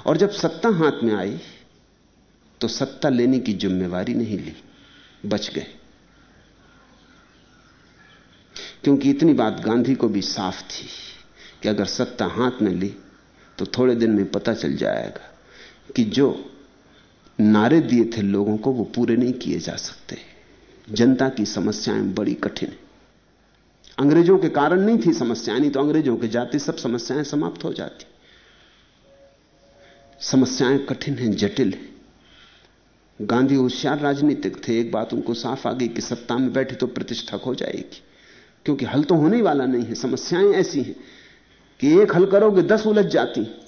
Speaker 2: और जब सत्ता हाथ में आई तो सत्ता लेने की जिम्मेवारी नहीं ली, बच गए। क्योंकि इतनी बात गांधी को भी साफ़ थी कि अगर सत्ता हाथ में ली तो थोड़े दिन में पता चल जाएगा कि जो नारे दिए थे लोगों को, वो पूरे नहीं किए जा सकते। जनता की समस्याएँ बड़ी कठिन है। अंग्रेज़ों के कारण नहीं थी समस्याएँ नहीं तो अंग्रेज़ों के जाति सब समस्याएँ समाप्त हो जाती। समस्याएँ कठिन हैं, जटिल हैं। गांधी होशियार राजनीतिक थे, एक बात उनको साफ़ आ गई कि सत्ता में बैठे तो प्रतिष्ठा हो जाएगी। क्योंकि हल तो होने वाला नहीं है, समस्याएँ ऐसी हैं कि एक हल करोगे, दस उलझ जाती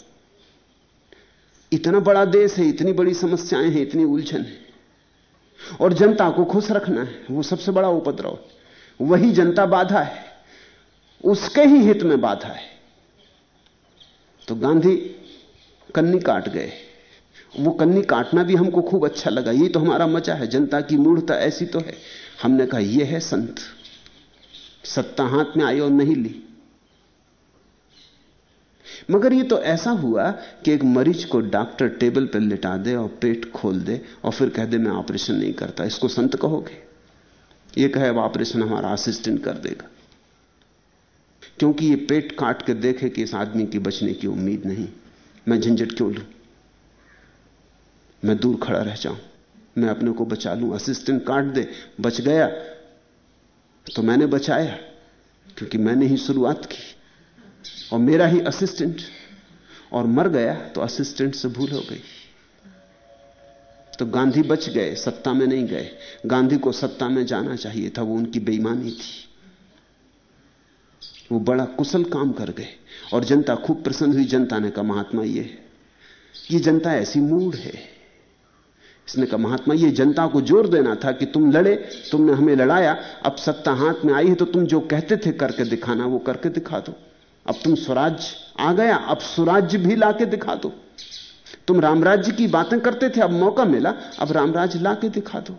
Speaker 2: इतना बड़ा देश है, इतनी बड़ी समस्याएँ हैं, इतनी उलझन है। और जनता को खुश रखना है, वो सबसे बड़ा उपद्रव। वही जनता बाधा है, उसके ही हित में बाधा है। तो गांधी कन्नी काट गए। वो कन्नी काटना भी हमको खूब अच्छा लगा। ये तो हमारा मज़ा है, जनता की मूढ़ता ऐसी तो है। हमने कहा यह है संत। सत्ता हाथ में आई और नहीं ली। मगर ये तो ऐसा हुआ कि एक मरीज़ को डॉक्टर टेबल पर लिटा दे और पेट खोल दे और फिर कह दे, मैं ऑपरेशन नहीं करता, इसको संत कहोगे? ये कहे, अब ऑपरेशन हमारा असिस्टेंट कर देगा। क्योंकि ये पेट काट के देखे कि इस आदमी की बचने की उम्मीद नहीं। मैं झंझट क्यों लू? मैं दूर खड़ा रह जाऊँ। मैं अपने को बचा लूँ। असिस्टेंट काट दे, बच गया। तो मैंने बचाया, क्योंकि मैंने ही शुरुआत की। और मेरा ही असिस्टेंट और मर गया तो असिस्टेंट से भूल हो गई। तो गांधी बच गए, सत्ता में नहीं गए। गांधी को सत्ता में जाना चाहिए था, वो उनकी बेईमानी थी। वो बड़ा कुशल काम कर गए, और जनता, खूब प्रसन्न हुई जनता ने कहा, महात्मा, ये ये जनता ऐसी मूड है। इसने कहा, महात्मा, ये जनता को ज़ोर देना था कि तुम लड़े, तुमने हमें लड़ाया, अब सत्ता हाथ में आई है तो तुम जो कहते थे करके दिखाना, वो करके दिखा दो। अब तुम स्वराज आ गया, अब स्वराज्य भी लाके दिखा दो। तुम रामराज्य की बातें करते थे, अब मौका मिला, अब रामराज लाके दिखा दो।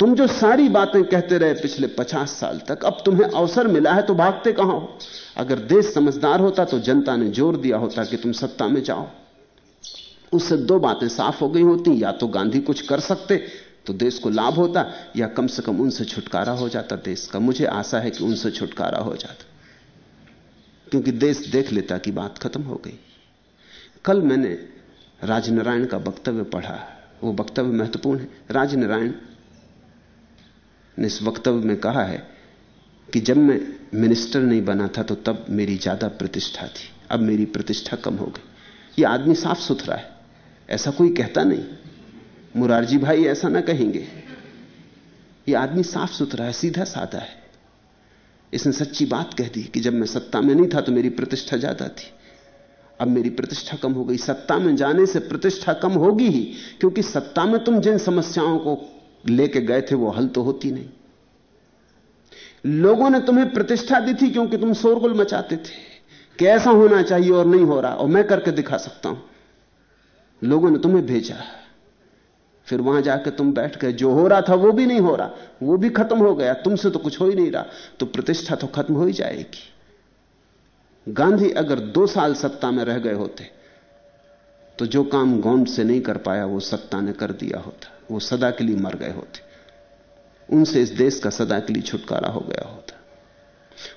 Speaker 2: तुम जो सारी बातें कहते रहे पिछले पचास साल तक, अब तुम्हें अवसर मिला है तो भागते कहाँ हो? अगर देश समझदार होता तो जनता ने ज़ोर दिया होता कि तुम सत्ता में जाओ। उससे दो बातें साफ़ हो गई होती, या तो गांधी कुछ कर सकते तो देश को लाभ होता या कम से कम उनसे छुटकारा हो जाता देश का? मुझे आशा है कि उनसे छुटकारा हो जाता। क्योंकि देश देख लेता कि बात खत्म हो गई। कल मैंने राजनारायण का वक्तव्य पढ़ा। वो वक्तव्य महत्वपूर्ण है। राजनारायण ने इस वक्तव्य में कहा है कि जब मैं मिनिस्टर नहीं बना था तो तब मेरी ज़्यादा प्रतिष्ठा थी। अब मेरी प्रतिष्ठा कम हो गई। ये आदमी साफ़ सुथरा है। ऐसा कोई कहता नहीं। मुरारजी भाई, ऐसा ना कहेंगे। ये आदमी साफ़ सुथरा है सीधा साधा है। इसने सच्ची बात कह दी कि जब मैं सत्ता में नहीं था तो मेरी प्रतिष्ठा ज़्यादा थी। अब मेरी प्रतिष्ठा कम हो गई। सत्ता में जाने से प्रतिष्ठा कम होगी ही, क्योंकि सत्ता में तुम जिन समस्याओं को लेके गए थे, वो हल तो होती नहीं। लोगों ने तुम्हें प्रतिष्ठा दी थी क्योंकि तुम शोरगुल मचाते थे। कि ऐसा होना चाहिए और नहीं हो रहा, और मैं करके दिखा सकता हूँ। लोगों ने तुम्हें भेजा। फिर वहाँ जाकर तुम बैठ गए। जो हो रहा था वो भी नहीं हो रहा। वो भी खत्म हो गया। तुमसे तो कुछ हो ही नहीं रहा। तो प्रतिष्ठा तो खत्म हो ही जाएगी। गांधी अगर दो साल सत्ता में रह गए होते तो जो काम गौंड से नहीं कर पाया, वो सत्ता ने कर दिया होता। वो सदा के लिए मर गए होते। उनसे इस देश का सदा के लिए छुटकारा हो गया होता।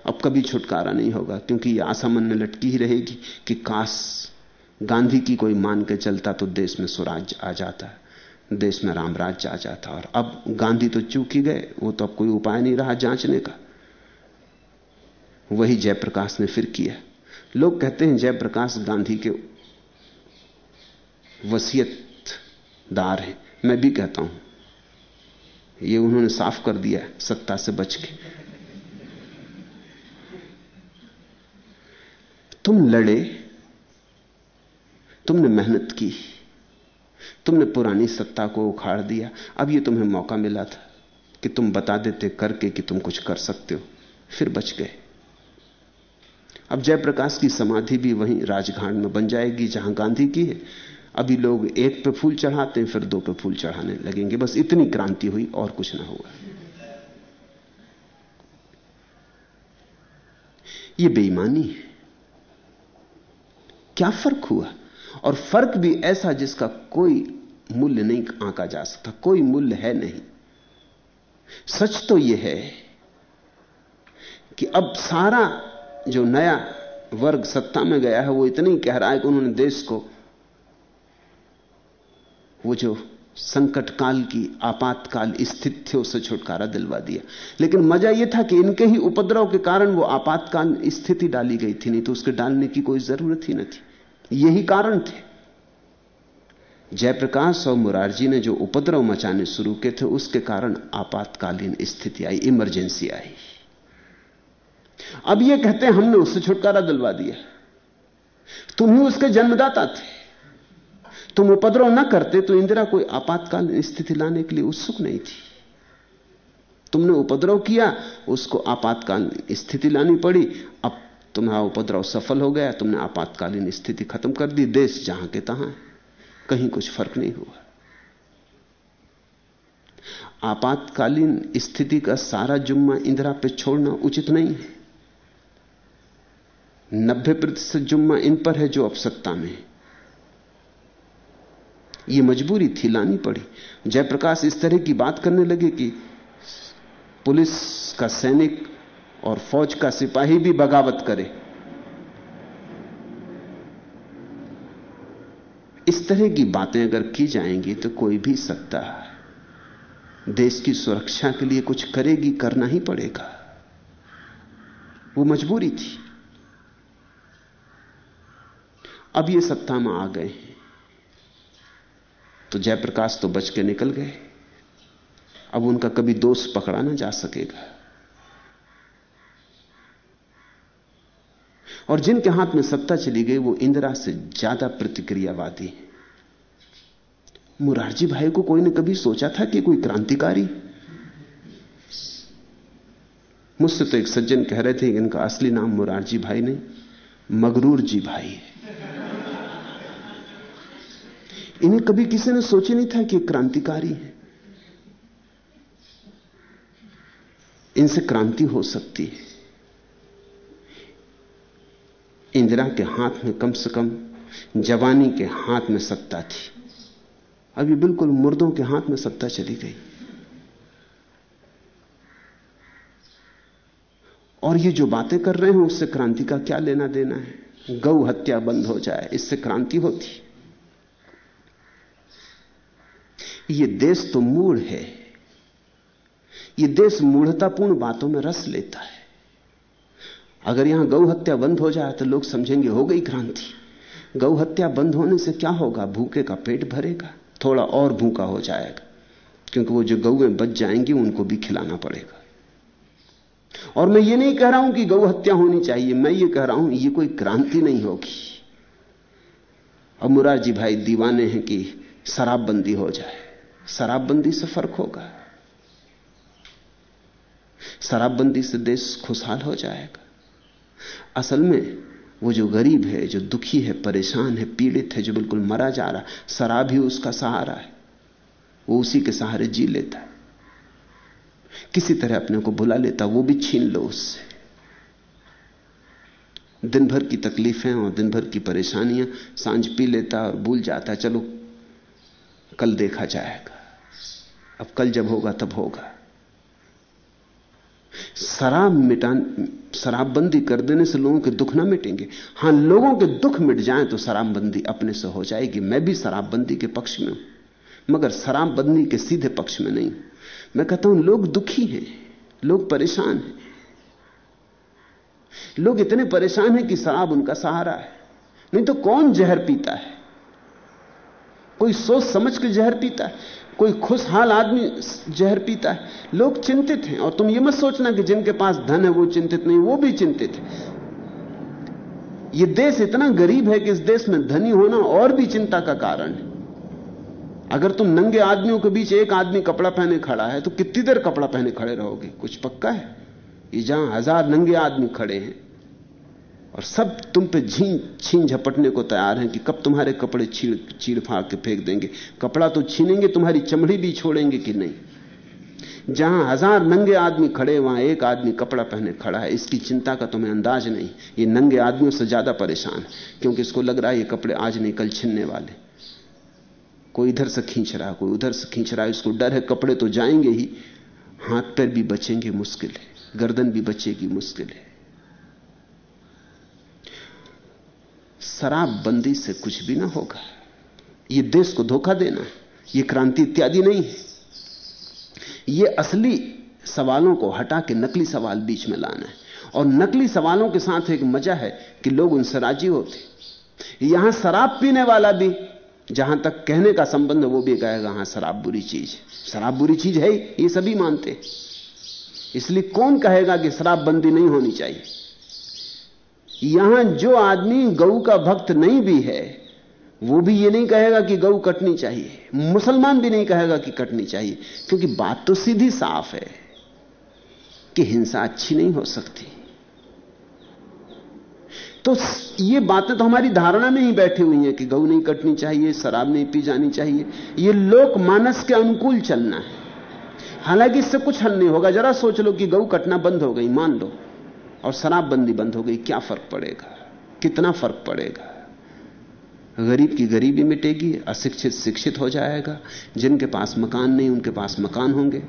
Speaker 2: अब कभी छुटकारा नहीं होगा, क्योंकि यह आशा मन में लटकी ही रहेगी कि काश गांधी की कोई मान के चलता तो देश में स्वराज आ जाता। देश में रामराज्य आ जाता और अब गांधी तो चूक ही गए, वो तो अब कोई उपाय नहीं रहा जांचने का। वही जयप्रकाश ने फिर किया। लोग कहते हैं जयप्रकाश गांधी के वसीयतदार हैं। मैं भी कहता हूँ, ये उन्होंने साफ़ कर दिया सत्ता से बच के। तुम लड़े, तुमने मेहनत की। तुमने पुरानी सत्ता को उखाड़ दिया। अब ये तुम्हें मौका मिला था कि तुम बता देते करके कि तुम कुछ कर सकते हो। फिर बच गए। अब जयप्रकाश की समाधि भी वहीं राजघाट में बन जाएगी, जहाँ गांधी की है। अभी लोग एक पे फूल चढ़ाते हैं, फिर दो पे फूल चढ़ाने लगेंगे। बस इतनी क्रांति हुई, और कुछ ना हुआ। ये बेईमानी है। क्या फ़र्क हुआ? और फ़र्क भी ऐसा जिसका कोई मूल्य नहीं आंका जा सकता, कोई मूल्य है नहीं। सच तो यह है कि अब सारा जो नया वर्ग सत्ता में गया है, वो इतना ही कह रहा है कि उन्होंने देश को, वो जो संकट काल की आपातकाल स्थिति थी उससे छुटकारा दिलवा दिया। लेकिन मज़ा यह था कि इनके ही उपद्रव के कारण वो आपातकाल स्थिति डाली गई थी, नहीं तो उसके डालने की कोई ज़रूरत ही न थी। यही कारण थे। जयप्रकाश और मुरारजी ने जो उपद्रव मचाने शुरू किए थे, उसके कारण आपातकालीन स्थिति आई, इमरजेंसी आई। अब ये कहते हैं, हमने उससे छुटकारा दिलवा दिया। तुम ही उसके जन्मदाता थे। तुम उपद्रव ना करते तो इंदिरा कोई आपातकालीन स्थिति लाने के लिए उत्सुक नहीं थी। तुमने उपद्रव किया, उसको आपातकालीन स्थिति लानी पड़ी, अब तुम्हारा उपद्रव सफल हो गया, तुमने आपातकालीन स्थिति खत्म कर दी, देश जहाँ के तहां कहीं कुछ फ़र्क नहीं हुआ। आपातकालीन स्थिति का सारा जुम्मा इंदिरा पे छोड़ना उचित नहीं है। नब्बे प्रतिशत जुम्मा इन पर है जो अब सत्ता में है। यह मजबूरी थी, लानी पड़ी। जयप्रकाश इस तरह की बात करने लगे कि पुलिस का सैनिक और फौज का सिपाही भी बगावत करे। इस तरह की बातें अगर की जाएँगी तो कोई भी सत्ता देश की सुरक्षा के लिए कुछ करेगी, करना ही पड़ेगा। वो मजबूरी थी। अब ये सत्ता में आ गए तो जयप्रकाश तो बच के निकल गए। अब उनका कभी दोष पकड़ा ना जा सकेगा। और जिनके हाथ में सत्ता चली गई, वो इंदिरा से ज़्यादा प्रतिक्रियावादी है। मुरारजी भाई को कोई ने कभी सोचा था कि कोई क्रांतिकारी? मुझसे तो एक सज्जन कह रहे थे कि इनका असली नाम मुरारजी भाई नहीं, मगरूर जी भाई है। इन्हें कभी किसी ने सोचे नहीं था कि क्रांतिकारी है। इनसे क्रांति हो सकती है। इंदिरा के हाथ में कम से कम, जवानी के हाथ में सत्ता थी। अभी बिल्कुल मुर्दों के हाथ में सत्ता चली गई। और ये जो बातें कर रहे हैं, उससे क्रांति का क्या लेना देना है? गौ हत्या बंद हो जाए, इससे क्रांति होती। ये देश तो मूढ़ है। ये देश मूढ़तापूर्ण बातों में रस लेता है। अगर यहाँ गौ हत्या बंद हो जाए तो लोग समझेंगे, हो गई क्रांति। गौ हत्या बंद होने से क्या होगा? भूखे का पेट भरेगा, थोड़ा और भूखा हो जाएगा, क्योंकि वो जो गौएँ बच जाएँगी, उनको भी खिलाना पड़ेगा। और मैं ये नहीं कह रहा हूँ कि गौ हत्या होनी चाहिए, मैं ये कह रहा हूँ, ये कोई क्रांति नहीं होगी। अब मुरारजी भाई दीवाने हैं कि शराबबंदी हो जाए। शराबबंदी से फ़र्क होगा। शराबबंदी से देश खुशहाल हो जाएगा। असल में वो जो गरीब है, जो दुखी है, परेशान है, पीड़ित है, जो बिल्कुल मरा जा रहा है शराब ही उसका सहारा है। वो उसी के सहारे जी लेता है। किसी तरह अपने को बुला लेता, वो भी छीन लो उससे। दिन भर की तकलीफें और दिन भर की परेशानियाँ, साँझ पी लेता और भूल जाता, चलो, कल देखा जाएगा। अब कल जब होगा, तब होगा। शराब मिटान शराबबंदी कर देने से लोगों के दुख ना मिटेंगे। हाँ, लोगों के दुख मिट जाए तो शराबबंदी अपने से हो जाएगी। मैं भी शराबबंदी के पक्ष में हूँ, मगर शराबबंदी के सीधे पक्ष में नहीं। मैं कहता हूँ, लोग दुखी हैं, लोग परेशान हैं। लोग इतने परेशान हैं कि शराब उनका सहारा है। नहीं तो कौन जहर पीता है? कोई सोच समझ के जहर पीता है? कोई खुशहाल आदमी जहर पीता है। लोग चिंतित हैं और तुम ये मत सोचना कि जिनके पास धन है वो चिंतित नहीं, वो भी चिंतित है। ये देश इतना गरीब है कि इस देश में धनी होना और भी चिंता का कारण है। अगर तुम नंगे आदमियों के बीच एक आदमी कपड़ा पहने खड़ा है तो कितनी देर कपड़ा पहने खड़े रहोगे? कुछ पक्का है? ये जहाँ हज़ार नंगे आदमी खड़े हैं। और सब तुम पे झीन छीन झपटने को तैयार हैं कि कब तुम्हारे कपड़े चीड़ चीड़ फाड़ के फेंक देंगे। कपड़ा तो छीनेंगे, तुम्हारी चमड़ी भी छोड़ेंगे कि नहीं? जहाँ हज़ार नंगे आदमी खड़े, वहाँ एक आदमी कपड़ा पहने खड़ा है। इसकी चिंता का तुम्हें अंदाज नहीं। ये नंगे आदमियों से ज़्यादा परेशान है, क्योंकि इसको लग रहा है ये कपड़े आज नहीं, कल छीनने वाले। कोई इधर से खींच रहा है कोई उधर से खींच रहा है इसको डर है, कपड़े तो जाएँगे ही। हाथ पैर भी बचेंगे, मुश्किल है। गर्दन भी बचेगी, मुश्किल है। शराबबंदी से कुछ भी ना होगा। यह देश को धोखा देना यह क्रांति इत्यादि नहीं है। यह असली सवालों को हटा के नकली सवाल बीच में लाना है। और नकली सवालों के साथ एक मज़ा है कि लोग उनसे राज़ी होते यहाँ शराब पीने वाला भी, जहाँ तक कहने का संबंध है, वो भी कहेगा, हाँ, शराब बुरी चीज़ शराब बुरी चीज़ है ये सभी मानते इसलिए कौन कहेगा कि शराबबंदी नहीं होनी चाहिए? यहाँ जो आदमी गऊ का भक्त नहीं भी है, वो भी ये नहीं कहेगा कि गऊ कटनी चाहिए। मुसलमान भी नहीं कहेगा कि कटनी चाहिए, क्योंकि बात तो सीधी साफ़ है कि हिंसा अच्छी नहीं हो सकती। तो ये बातें तो हमारी धारणा में ही बैठी हुई हैं कि गऊ नहीं कटनी चाहिए, शराब नहीं पी जानी चाहिए। ये लोक मानस के अनुकूल चलना है। हालाँकि इससे कुछ हल नहीं होगा, जरा सोच लो कि गऊ कटना बंद हो गई, मान लो। और शराबबंदी बंद हो गई, क्या फ़र्क पड़ेगा? कितना फ़र्क पड़ेगा? गरीब की गरीबी मिटेगी, अशिक्षित शिक्षित हो जाएगा। जिनके पास मकान नहीं, उनके पास मकान होंगे।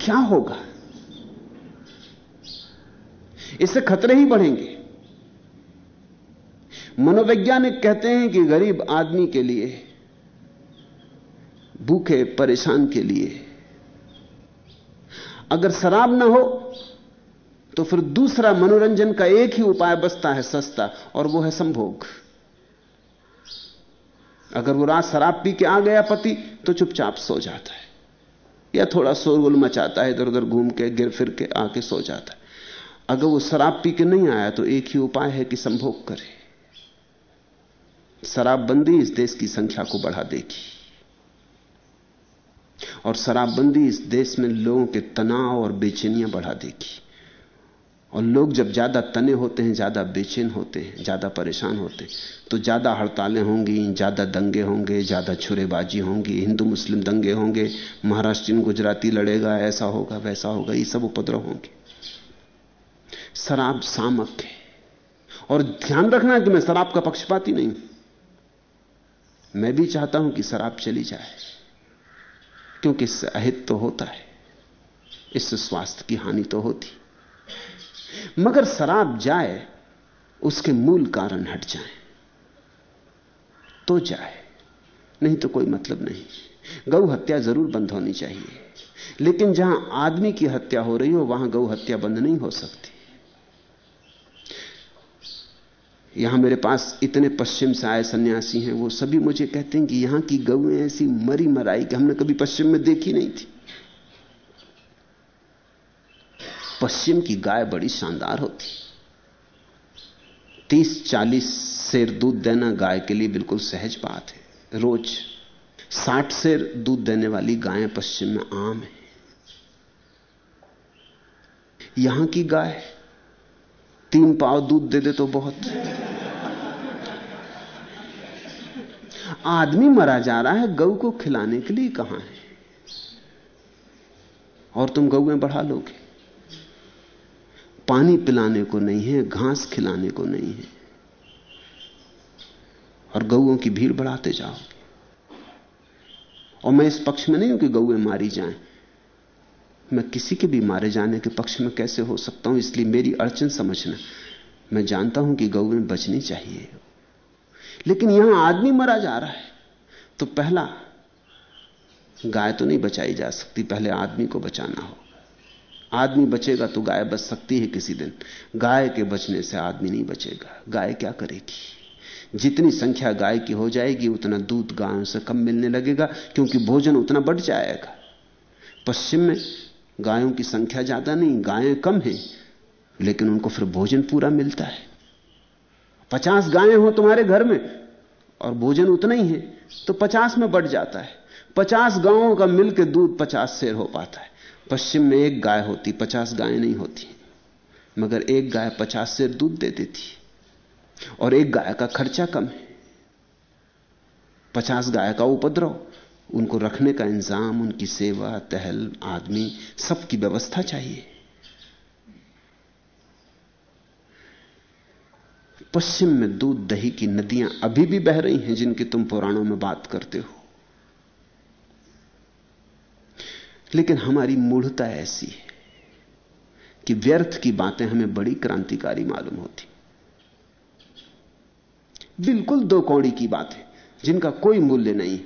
Speaker 2: क्या होगा? इससे खतरे ही बढ़ेंगे। मनोवैज्ञानिक कहते हैं कि गरीब आदमी के लिए, भूखे, परेशान के लिए अगर शराब ना हो तो फिर दूसरा मनोरंजन का एक ही उपाय बचता है, सस्ता, और वो है संभोग। अगर वो रात शराब पी के आ गया पति तो चुपचाप सो जाता है। या थोड़ा शोरगुल मचाता है इधर उधर घूम के, गिर फिर के आके सो जाता है। अगर वो शराब पी के नहीं आया तो एक ही उपाय है कि संभोग करे। शराबबंदी इस देश की संख्या को बढ़ा देगी। और शराबबंदी इस देश में लोगों के तनाव और बेचैनियाँ बढ़ा देगी। और लोग जब ज़्यादा तने होते हैं, ज़्यादा बेचैन होते हैं, ज़्यादा परेशान होते हैं तो ज़्यादा हड़तालें होंगी, ज़्यादा दंगे होंगे, ज़्यादा छुरेबाजी होंगी, हिंदू, मुस्लिम दंगे होंगे महाराष्ट्रीन गुजराती लड़ेगा, ऐसा होगा, वैसा होगा, ये सब उपद्रव होंगे। शराब सामक है। और ध्यान रखना कि मैं शराब का पक्षपाती नहीं मैं भी चाहता हूँ कि शराब चली जाए। क्योंकि इससे अहित तो होता है इससे स्वास्थ्य की हानि तो होती। मगर शराब जाए, उसके मूल कारण हट जाए तो जाए, नहीं तो कोई मतलब नहीं। गौ हत्या ज़रूर बंद होनी चाहिए, लेकिन जहाँ आदमी की हत्या हो रही हो, वहाँ गौ हत्या बंद नहीं हो सकती। यहाँ मेरे पास इतने पश्चिम से आए सन्यासी हैं, वो सभी मुझे कहते हैं कि यहाँ की गऊ ऐसी मरी मराई कि हमने कभी पश्चिम में देखी नहीं थी। पश्चिम की गाय बड़ी शानदार होती। तीस चालीस शेर दूध देना गाय के लिए बिल्कुल सहज बात है। रोज साठ शेर दूध देने वाली गायें पश्चिम में आम है। यहाँ की गाय तीन पाव दूध दे दे तो बहुत। आदमी मरा जा रहा है, गऊ को खिलाने के लिए कहाँ है? और तुम गऊ बढ़ा लोगे। पानी पिलाने को नहीं है, घास खिलाने को नहीं है। और गऊओं की भीड़ बढ़ाते जाओगे। और मैं इस पक्ष में नहीं हूँ कि गऊएँ मारी जाएँ। मैं किसी के भी मारे जाने के पक्ष में कैसे हो सकता हूँ? इसलिए मेरी अड़चन समझना। मैं जानता हूँ कि गऊएँ बचनी चाहिए। लेकिन यहाँ आदमी मरा जा रहा है। तो पहला, गाय तो नहीं बचाई जा सकती, पहले आदमी को बचाना हो। आदमी बचेगा तो गाय बच सकती है किसी दिन। गाय के बचने से आदमी नहीं बचेगा। गाय क्या करेगी? जितनी संख्या गाय की हो जाएगी, उतना दूध गायों से कम मिलने लगेगा, क्योंकि भोजन उतना बढ़ जाएगा। पश्चिम में गायों की संख्या ज़्यादा नहीं, गायें कम हैं, लेकिन उनको फिर भोजन पूरा मिलता है। पचास गायें हो तुम्हारे घर में, और भोजन उतना ही है तो पचास में बढ़ जाता है। पचास गाँवों का मिलकर दूध पचास शेर हो पाता है। पश्चिम में एक गाय होती, पचास गायें नहीं होती। मगर एक गाय पचास शेर दूध दे देती और एक गाय का खर्चा कम है। पचास गाय का उपद्रव उनको रखने का इंतज़ाम उनकी सेवा टहल आदमी, सबकी व्यवस्था चाहिए। पश्चिम में दूध, दही की नदियाँ अभी भी बह रही हैं, जिनकी तुम पुराणों में बात करते हो। लेकिन हमारी मूढ़ता ऐसी है कि व्यर्थ की बातें हमें बड़ी क्रांतिकारी मालूम होती। बिल्कुल दो कौड़ी की बातें जिनका कोई मूल्य नहीं।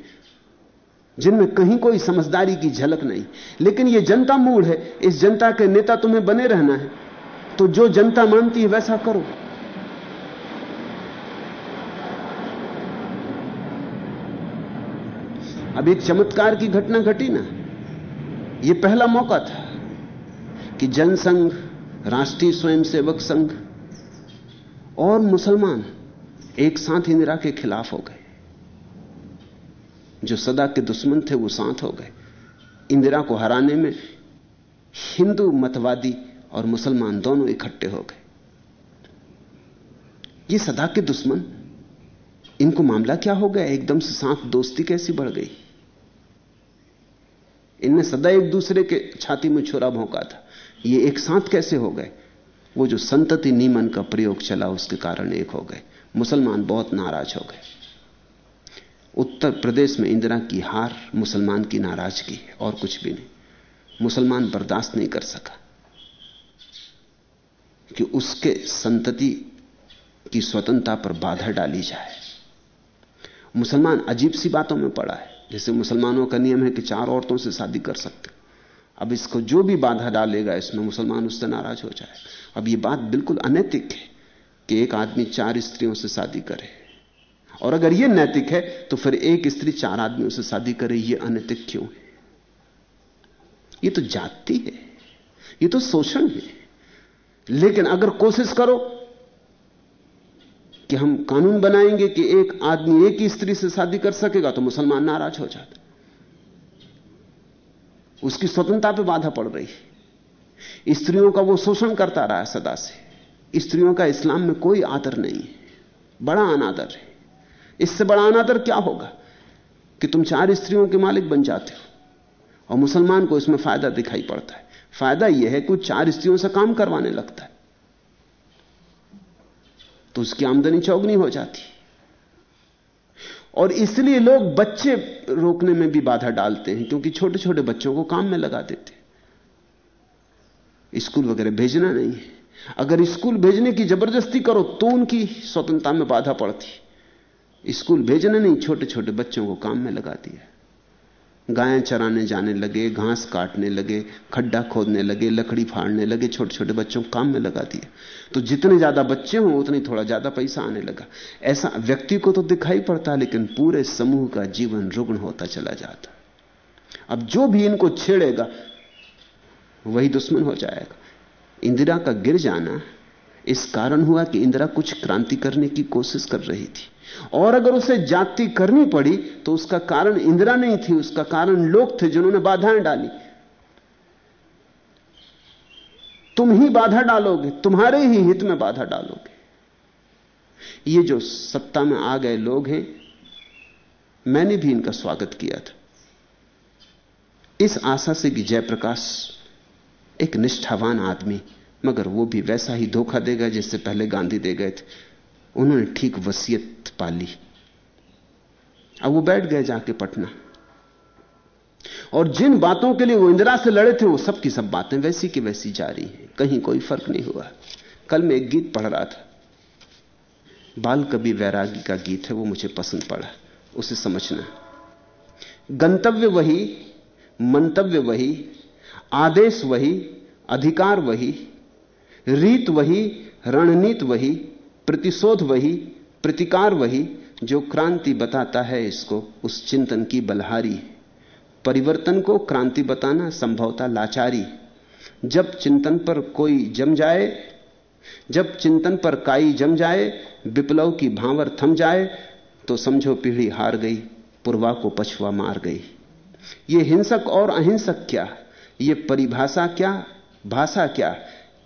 Speaker 2: जिनमें कहीं कोई समझदारी की झलक नहीं। लेकिन यह जनता मूड है, इस जनता के नेता तुम्हें बने रहना है। तो जो जनता मानती है, वैसा करो। अब एक चमत्कार की घटना घटी ना। यह पहला मौका था कि जनसंघ, राष्ट्रीय स्वयंसेवक संघ और मुसलमान एक साथ इंदिरा के खिलाफ हो गए। जो सदा के दुश्मन थे वो साथ हो गए। इंदिरा को हराने में हिंदू मतवादी और मुसलमान दोनों इकट्ठे हो गए। ये सदा के दुश्मन, इनको मामला क्या हो गया? एकदम से साथ दोस्ती कैसी बढ़ गई? इनने सदा एक दूसरे के छाती में छुरा भोंका था। ये एक साथ कैसे हो गए? वो जो संतति नीमन का प्रयोग चला, उसके कारण एक हो गए। मुसलमान बहुत नाराज़ हो गए। उत्तर प्रदेश में इंदिरा की हार मुसलमान की नाराज़गी है, और कुछ भी नहीं। मुसलमान बर्दाश्त नहीं कर सका कि उसके संतति की स्वतंत्रता पर बाधा डाली जाए। मुसलमान अजीब सी बातों में पड़ा है। जैसे मुसलमानों का नियम है कि चार औरतों से शादी कर सकते अब इसको जो भी बाधा डालेगा, इसमें मुसलमान उससे नाराज़ हो जाए। अब यह बात बिल्कुल अनैतिक है कि एक आदमी चार स्त्रियों से शादी करे। और अगर यह नैतिक है तो फिर एक स्त्री चार आदमियों से शादी करे यह अनैतिक क्यों है? यह तो जाति है यह तो शोषण है। लेकिन अगर कोशिश करो कि हम कानून बनाएँगे कि एक आदमी एक ही स्त्री से शादी कर सकेगा तो मुसलमान नाराज़ हो जाता उसकी स्वतंत्रता पे बाधा पड़ रही है। स्त्रियों का वो शोषण करता रहा है सदा से। स्त्रियों का इस्लाम में कोई आदर नहीं है, बड़ा अनादर है। इससे बड़ा अनादर क्या होगा कि तुम चार स्त्रियों के मालिक बन जाते हो? और मुसलमान को इसमें फ़ायदा दिखाई पड़ता है। फ़ायदा यह है कि चार स्त्रियों से काम करवाने लगता है। तो उसकी आमदनी चौगनी हो जाती और इसलिए लोग बच्चे रोकने में भी बाधा डालते हैं, क्योंकि छोटे छोटे बच्चों को काम में लगा देते स्कूल वगैरह भेजना नहीं है। अगर स्कूल भेजने की ज़बरदस्ती करो तो उनकी स्वतंत्रता में बाधा पड़ती स्कूल भेजने नहीं छोटे छोटे बच्चों को काम में लगा दिया गायें चराने जाने लगे, घास काटने लगे, खड्डा खोदने लगे, लकड़ी फाड़ने लगे छोटे छोटे बच्चों को काम में लगा दिया तो जितने ज़्यादा बच्चे हों, उतनी थोड़ा ज़्यादा पैसा आने लगा। ऐसा व्यक्ति को तो दिखाई पड़ता, लेकिन पूरे समूह का जीवन रुग्ण होता चला जाता। अब जो भी इनको छेड़ेगा, वही दुश्मन हो जाएगा। इंदिरा का गिर जाना, इस कारण हुआ कि इंदिरा कुछ क्रांति करने की कोशिश कर रही थी। और अगर उसे जाति करनी पड़ी तो उसका कारण इंदिरा नहीं थी, उसका कारण लोग थे जिन्होंने बाधाएँ डाली। तुम ही बाधा डालोगे, तुम्हारे ही हित में बाधा डालोगे। ये जो सत्ता में आ गए लोग हैं, मैंने भी इनका स्वागत किया था। इस आशा से कि जयप्रकाश एक निष्ठावान आदमी, मगर वो भी वैसा ही धोखा देगा जिससे पहले गांधी दे गए थे। उन्होंने ठीक वसीयत पाली। अब वो बैठ गए जाके पटना। और जिन बातों के लिए वो इंदिरा से लड़े थे, वो सब की सब बातें वैसी की वैसी जारी हैं। कहीं कोई फ़र्क नहीं हुआ। कल मैं एक गीत पढ़ रहा था। बाल कवि वैरागी का गीत है, वो मुझे पसंद पड़ा। उसे समझना। गंतव्य वही, मंतव्य वही, आदेश वही, अधिकार वही, रीत वही, रणनीत वही, प्रतिशोध वही प्रतिकार वही जो क्रांति बताता है इसको, उस चिंतन की बलहारी। परिवर्तन को क्रांति बताना संभवता लाचारी। जब चिंतन पर कोई जम जाए, जब चिंतन पर काई जम जाए, विप्लव की भांवर थम जाए तो समझो पीढ़ी हार गई, पूर्वा को पछुआ मार गई। ये हिंसक और अहिंसक क्या? ये परिभाषा क्या? भाषा क्या?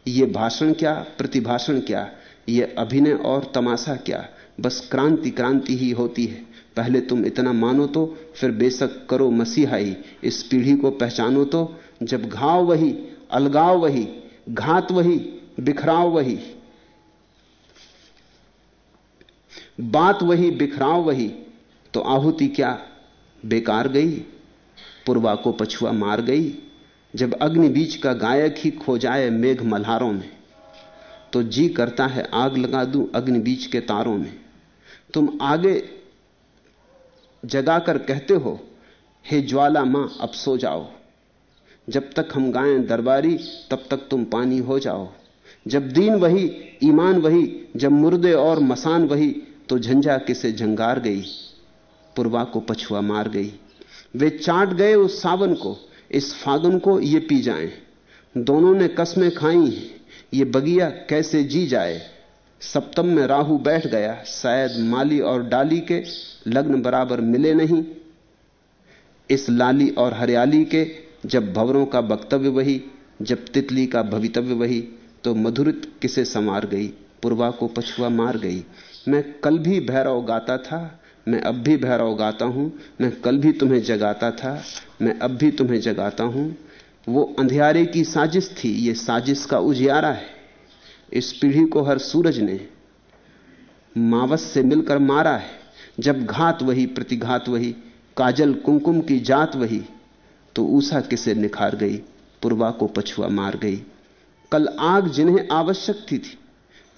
Speaker 2: ये भाषण क्या? प्रतिभाषण क्या? ये अभिनय और तमाशा क्या? बस क्रांति क्रांति ही होती है। पहले तुम इतना मानो तो फिर बेशक करो मसीहाई। इस पीढ़ी को पहचानो तो जब घाव वही, अलगाव वही, घात वही, बिखराव वही। बात वही, बिखराव वही तो आहुति क्या? बेकार गई। पुरवा को पछुआ मार गई। जब अग्नि बीच का गायक ही खो जाए मेघ मल्हारों में तो जी करता है आग लगा दूँ अग्नि बीच के तारों में। तुम आगे जगाकर कहते हो, हे ज्वाला माँ, अब सो जाओ। जब तक हम गाएँ दरबारी, तब तक तुम पानी हो जाओ। जब दीन वही, ईमान वही, जब मुर्दे और मसान वही तो झंझा किसे झंगार गई? पुरवा को पछुआ मार गई। वे चाट गए उस सावन को, इस फागुन को ये पी जाएँ। दोनों ने कसमें खाई, ये बगिया कैसे जी जाए? सप्तम में राहु बैठ गया, शायद माली और डाली के लग्न बराबर मिले नहीं। इस लाली और हरियाली के जब भवरों का वक्तव्य वही, जब तितली का भवितव्य वही तो मधुरित किसे संवार गई? पुरवा को पछुआ मार गई। मैं कल भी भैरव गाता था, मैं अब भी भैरव गाता हूँ, मैं कल भी तुम्हें जगाता था, मैं अब भी तुम्हें जगाता हूँ। वो अंधियारे की साजिश थी, ये साजिश का उजियारा है। इस पीढ़ी को हर सूरज ने मावस से मिलकर मारा है। जब घात वही प्रतिघात वही काजल कुंकुम की जात वही तो ऊषा किसे निखार गई पुरवा को पछुआ मार गई। कल आग जिन्हें आवश्यक थी, थी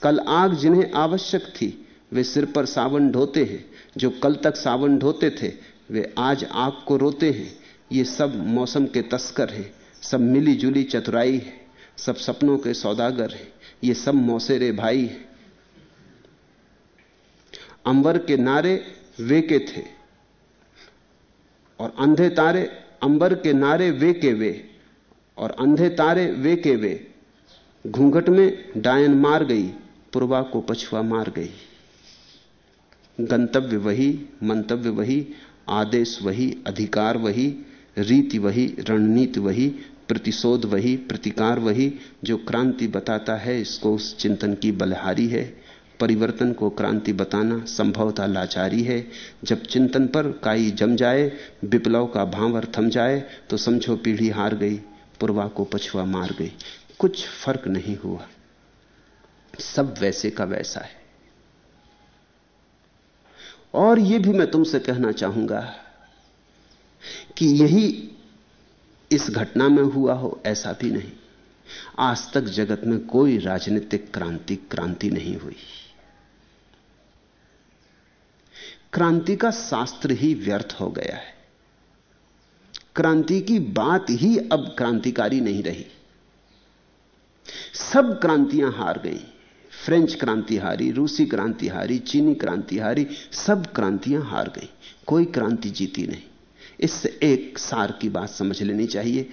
Speaker 2: कल आग जिन्हें आवश्यक थी वे सिर पर सावन ढोते हैं जो कल तक सावन ढोते थे वे आज आग को रोते हैं। ये सब मौसम के तस्कर हैं सब मिली जुली चतुराई है सब सपनों के सौदागर हैं। ये सब मौसेरे भाई हैं अंबर के नारे वे के थे और अंधे तारे अंबर के नारे वे के वे और अंधे तारे वे के वे। घूंघट में डायन मार गई, पुरवा को पछुआ मार गई। गंतव्य वही, मंतव्य वही, आदेश वही, अधिकार वही, रीति वही, रणनीति वही प्रतिशोध वही, प्रतिकार वही, जो क्रांति बताता है, इसको उस चिंतन की बलहारी है। परिवर्तन को क्रांति बताना संभवता लाचारी है। जब चिंतन पर काई जम जाए, विप्लव का भांवर थम जाए तो समझो पीढ़ी हार गई, पुरवा को पछुआ मार गई। कुछ फ़र्क नहीं हुआ। सब वैसे का वैसा है। और यह भी मैं तुमसे कहना चाहूँगा कि यही इस घटना में हुआ हो, ऐसा भी नहीं। आज तक जगत में कोई राजनीतिक क्रांति क्रांति नहीं हुई। क्रांति का शास्त्र ही व्यर्थ हो गया है। क्रांति की बात ही अब क्रांतिकारी नहीं रही। सब क्रांतियाँ हार गई। फ्रेंच क्रांति हारी, रूसी क्रांति हारी, चीनी क्रांति हारी, सब क्रांतियाँ हार गई। कोई क्रांति जीती नहीं। इससे एक सार की बात समझ लेनी चाहिए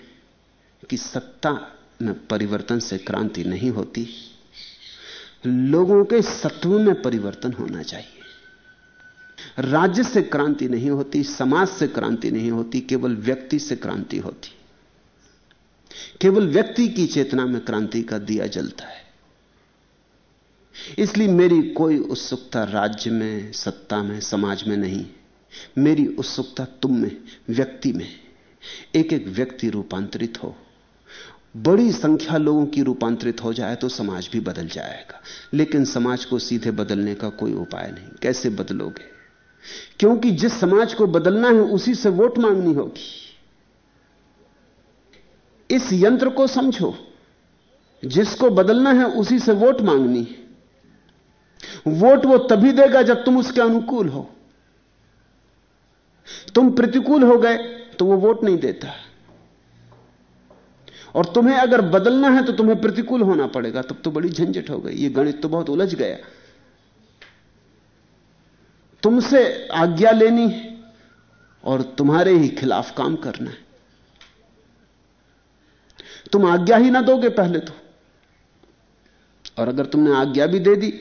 Speaker 2: कि सत्ता में परिवर्तन से क्रांति नहीं होती। लोगों के सत्व में परिवर्तन होना चाहिए। राज्य से क्रांति नहीं होती, समाज से क्रांति नहीं होती, केवल व्यक्ति से क्रांति होती। केवल व्यक्ति की चेतना में क्रांति का दिया जलता है। इसलिए मेरी कोई उत्सुकता राज्य में, सत्ता में, समाज में नहीं। मेरी उत्सुकता तुम में, व्यक्ति में। एक एक व्यक्ति रूपांतरित हो। बड़ी संख्या लोगों की रूपांतरित हो जाए तो समाज भी बदल जाएगा। लेकिन समाज को सीधे बदलने का कोई उपाय नहीं। कैसे बदलोगे? क्योंकि जिस समाज को बदलना है, उसी से वोट मांगनी होगी। इस यंत्र को समझो। जिसको बदलना है, उसी से वोट मांगनी वोट वो तभी देगा जब तुम उसके अनुकूल हो। तुम प्रतिकूल हो गए तो वो वोट नहीं देता। और तुम्हें अगर बदलना है तो तुम्हें प्रतिकूल होना पड़ेगा। तब तो बड़ी झंझट हो गई। ये गणित तो बहुत उलझ गया। तुमसे आज्ञा लेनी और तुम्हारे ही खिलाफ काम करना है। तुम आज्ञा ही ना दोगे पहले तो। और अगर तुमने आज्ञा भी दे दी,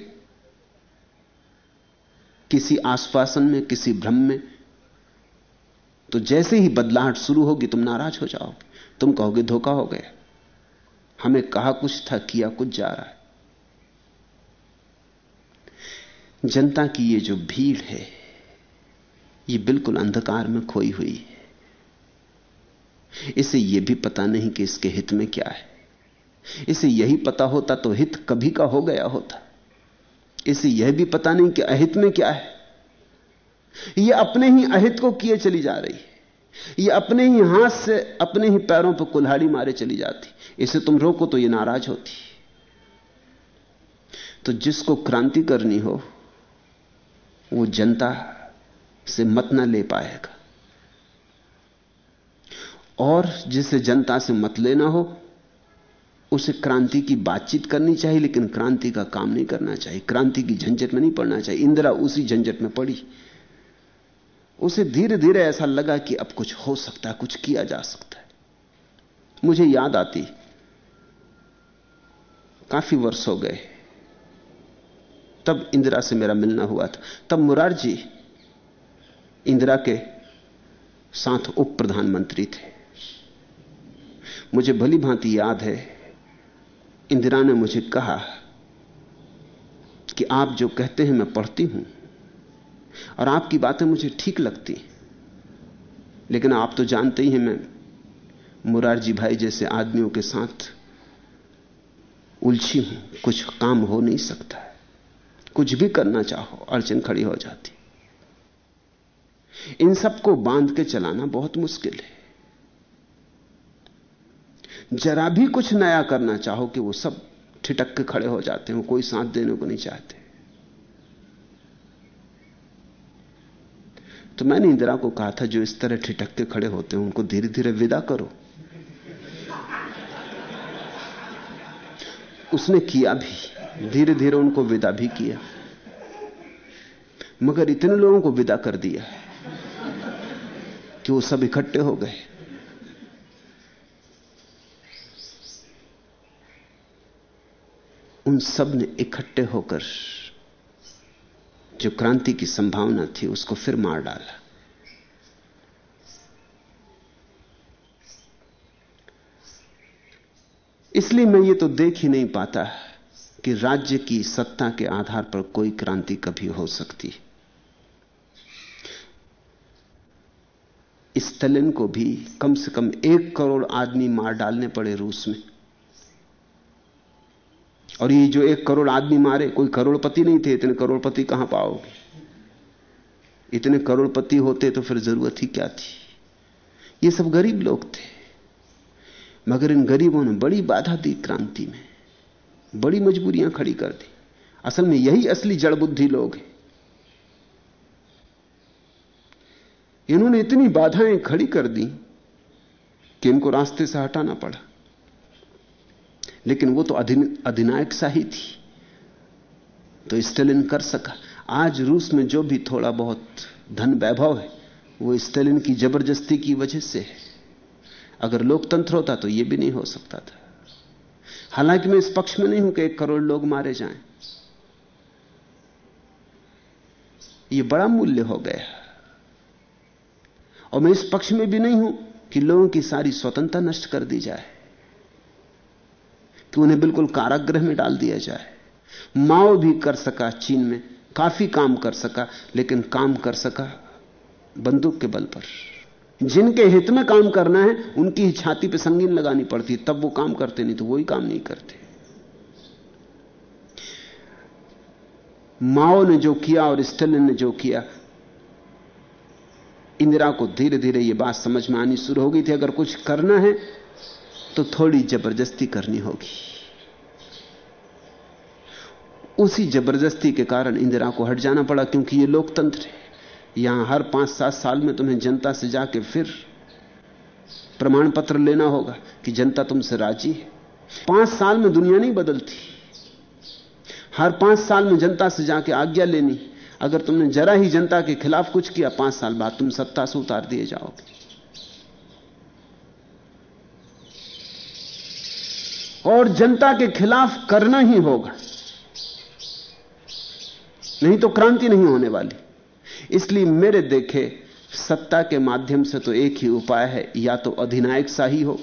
Speaker 2: किसी आश्वासन में, किसी भ्रम में तो जैसे ही बदलाहट शुरू होगी, तुम नाराज़ हो जाओगे। तुम कहोगे, धोखा हो गया। हमें कहा कुछ था, किया कुछ जा रहा है। जनता की ये जो भीड़ है, ये बिल्कुल अंधकार में खोई हुई है। इसे यह भी पता नहीं कि इसके हित में क्या है। इसे यही पता होता तो हित कभी का हो गया होता। इसे यह भी पता नहीं कि अहित में क्या है। यह अपने ही अहित को किए चली जा रही है। यह अपने ही हाथ से, अपने ही पैरों पर कुल्हाड़ी मारे चली जाती इसे तुम रोको तो यह नाराज़ होती तो जिसको क्रांति करनी हो, वो जनता से मत ना ले पाएगा। और जिसे जनता से मत लेना हो, उसे क्रांति की बातचीत करनी चाहिए, लेकिन क्रांति का काम नहीं करना चाहिए। क्रांति की झंझट में नहीं पड़ना चाहिए। इंदिरा उसी झंझट में पड़ी। उसे धीरे धीरे ऐसा लगा कि अब कुछ हो सकता है, कुछ किया जा सकता है। मुझे याद आती, काफ़ी वर्ष हो गए। तब इंदिरा से मेरा मिलना हुआ था। तब मुरारजी इंदिरा के साथ उप प्रधानमंत्री थे। मुझे भली भांति याद है, इंदिरा ने मुझे कहा कि आप जो कहते हैं मैं पढ़ती हूँ। और आपकी बातें मुझे ठीक लगती लेकिन आप तो जानते ही हैं मैं मुरारजी भाई जैसे आदमियों के साथ उलझी हूँ। कुछ काम हो नहीं सकता कुछ भी करना चाहो, अड़चन खड़ी हो जाती। इन सबको बाँध के चलाना बहुत मुश्किल है। जरा भी कुछ नया करना चाहो कि वो सब ठिटक के खड़े हो जाते हैं, कोई साथ देने को नहीं चाहते। तो मैंने इंदिरा को कहा था, जो इस तरह ठिटक के खड़े होते हैं, उनको धीरे धीरे विदा करो। उसने किया भी धीरे धीरे उनको विदा भी किया। मगर इतने लोगों को विदा कर दिया कि वो सब इकट्ठे हो गए। उन सबने इकट्ठे होकर जो क्रांति की संभावना थी, उसको फिर मार डाला। इसलिए मैं ये तो देख ही नहीं पाता कि राज्य की सत्ता के आधार पर कोई क्रांति कभी हो सकती। स्टेलिन को भी कम से कम एक करोड़ आदमी मार डालने पड़े रूस में। और ये जो एक करोड़ आदमी मारे, कोई करोड़पति नहीं थे, इतने करोड़पति कहाँ पाओगे? इतने करोड़पति होते तो फिर ज़रूरत ही क्या थी? ये सब गरीब लोग थे। मगर इन गरीबों ने बड़ी बाधा दी क्रांति में। बड़ी मजबूरियाँ खड़ी कर दी। असल में यही असली जड़ बुद्धि लोग हैं। इन्होंने इतनी बाधाएँ खड़ी कर दी कि इनको रास्ते से हटाना पड़ा। लेकिन वो तो अधिन, अधिनायक सा ही थी। तो स्टेलिन कर सका। आज रूस में जो भी थोड़ा बहुत धन वैभव है वो स्टेलिन की ज़बरदस्ती की वजह से है। अगर लोकतंत्र होता तो यह भी नहीं हो सकता था। हालाँकि मैं इस पक्ष में नहीं हूँ कि एक करोड़ लोग मारे जाएँ। यह बड़ा मूल्य हो गया। और मैं इस पक्ष में भी नहीं हूँ कि लोगों की सारी स्वतंत्रता नष्ट कर दी जाए। कि उन्हें बिल्कुल कारागृह में डाल दिया जाए। माओ भी कर सका चीन में, काफ़ी काम कर सका, लेकिन काम कर सका बंदूक के बल पर। जिनके हित में काम करना है, उनकी ही छाती पर संगीन लगानी पड़ती, तब वो काम करते नहीं तो वही काम नहीं करते। माओ ने जो किया और स्टेलिन ने जो किया, इंदिरा को धीरे धीरे ये बात समझ में आनी शुरू हो गई थी। अगर कुछ करना है तो थोड़ी ज़बरदस्ती करनी होगी। उसी ज़बरदस्ती के कारण इंदिरा को हट जाना पड़ा क्योंकि ये लोकतंत्र है। यहाँ हर पाँच सात साल में तुम्हें जनता से जाके फिर प्रमाण पत्र लेना होगा कि जनता तुमसे राज़ी है। पाँच साल में दुनिया नहीं बदलती। हर पाँच साल में जनता से जाके आज्ञा लेनी। अगर तुमने जरा ही जनता के खिलाफ कुछ किया, पाँच साल बाद तुम सत्ता से उतार दिए जाओगे। और जनता के खिलाफ करना ही होगा। नहीं तो क्रांति नहीं होने वाली। इसलिए मेरे देखे, सत्ता के माध्यम से तो एक ही उपाय है, या तो अधिनायक शाही हो,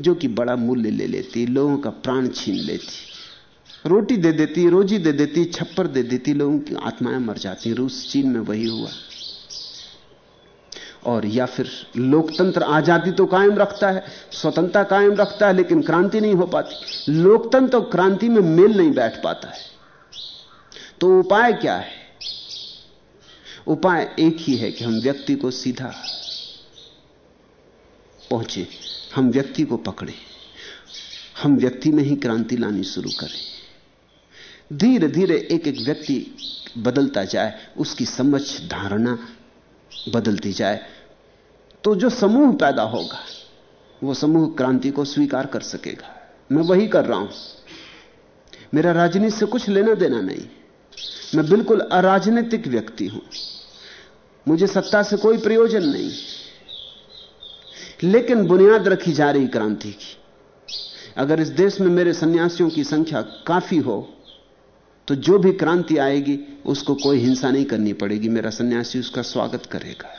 Speaker 2: जो कि बड़ा मूल्य ले लेती, लोगों का प्राण छीन लेती। रोटी दे देती, रोजी दे देती, छप्पर दे देती, लोगों की आत्माएँ मर जाती। रूस, चीन में वही हुआ। और या फिर लोकतंत्र आज़ादी तो कायम रखता है, स्वतंत्रता कायम रखता है, लेकिन क्रांति नहीं हो पाती। लोकतंत्र और क्रांति में मेल नहीं बैठ पाता है। तो उपाय क्या है? उपाय एक ही है कि हम व्यक्ति को सीधा पहुँचे, हम व्यक्ति को पकड़े। हम व्यक्ति में ही क्रांति लानी शुरू करें। धीरे धीरे एक एक व्यक्ति बदलता जाए, उसकी समझ, धारणा बदलती जाए तो जो समूह पैदा होगा, वो समूह क्रांति को स्वीकार कर सकेगा। मैं वही कर रहा हूँ। मेरा राजनीति से कुछ लेना देना नहीं। मैं बिल्कुल अराजनीतिक व्यक्ति हूँ। मुझे सत्ता से कोई प्रयोजन नहीं। लेकिन बुनियाद रखी जा रही क्रांति की। अगर इस देश में मेरे सन्यासियों की संख्या काफ़ी हो तो जो भी क्रांति आएगी, उसको कोई हिंसा नहीं करनी पड़ेगी। मेरा सन्यासी उसका स्वागत करेगा।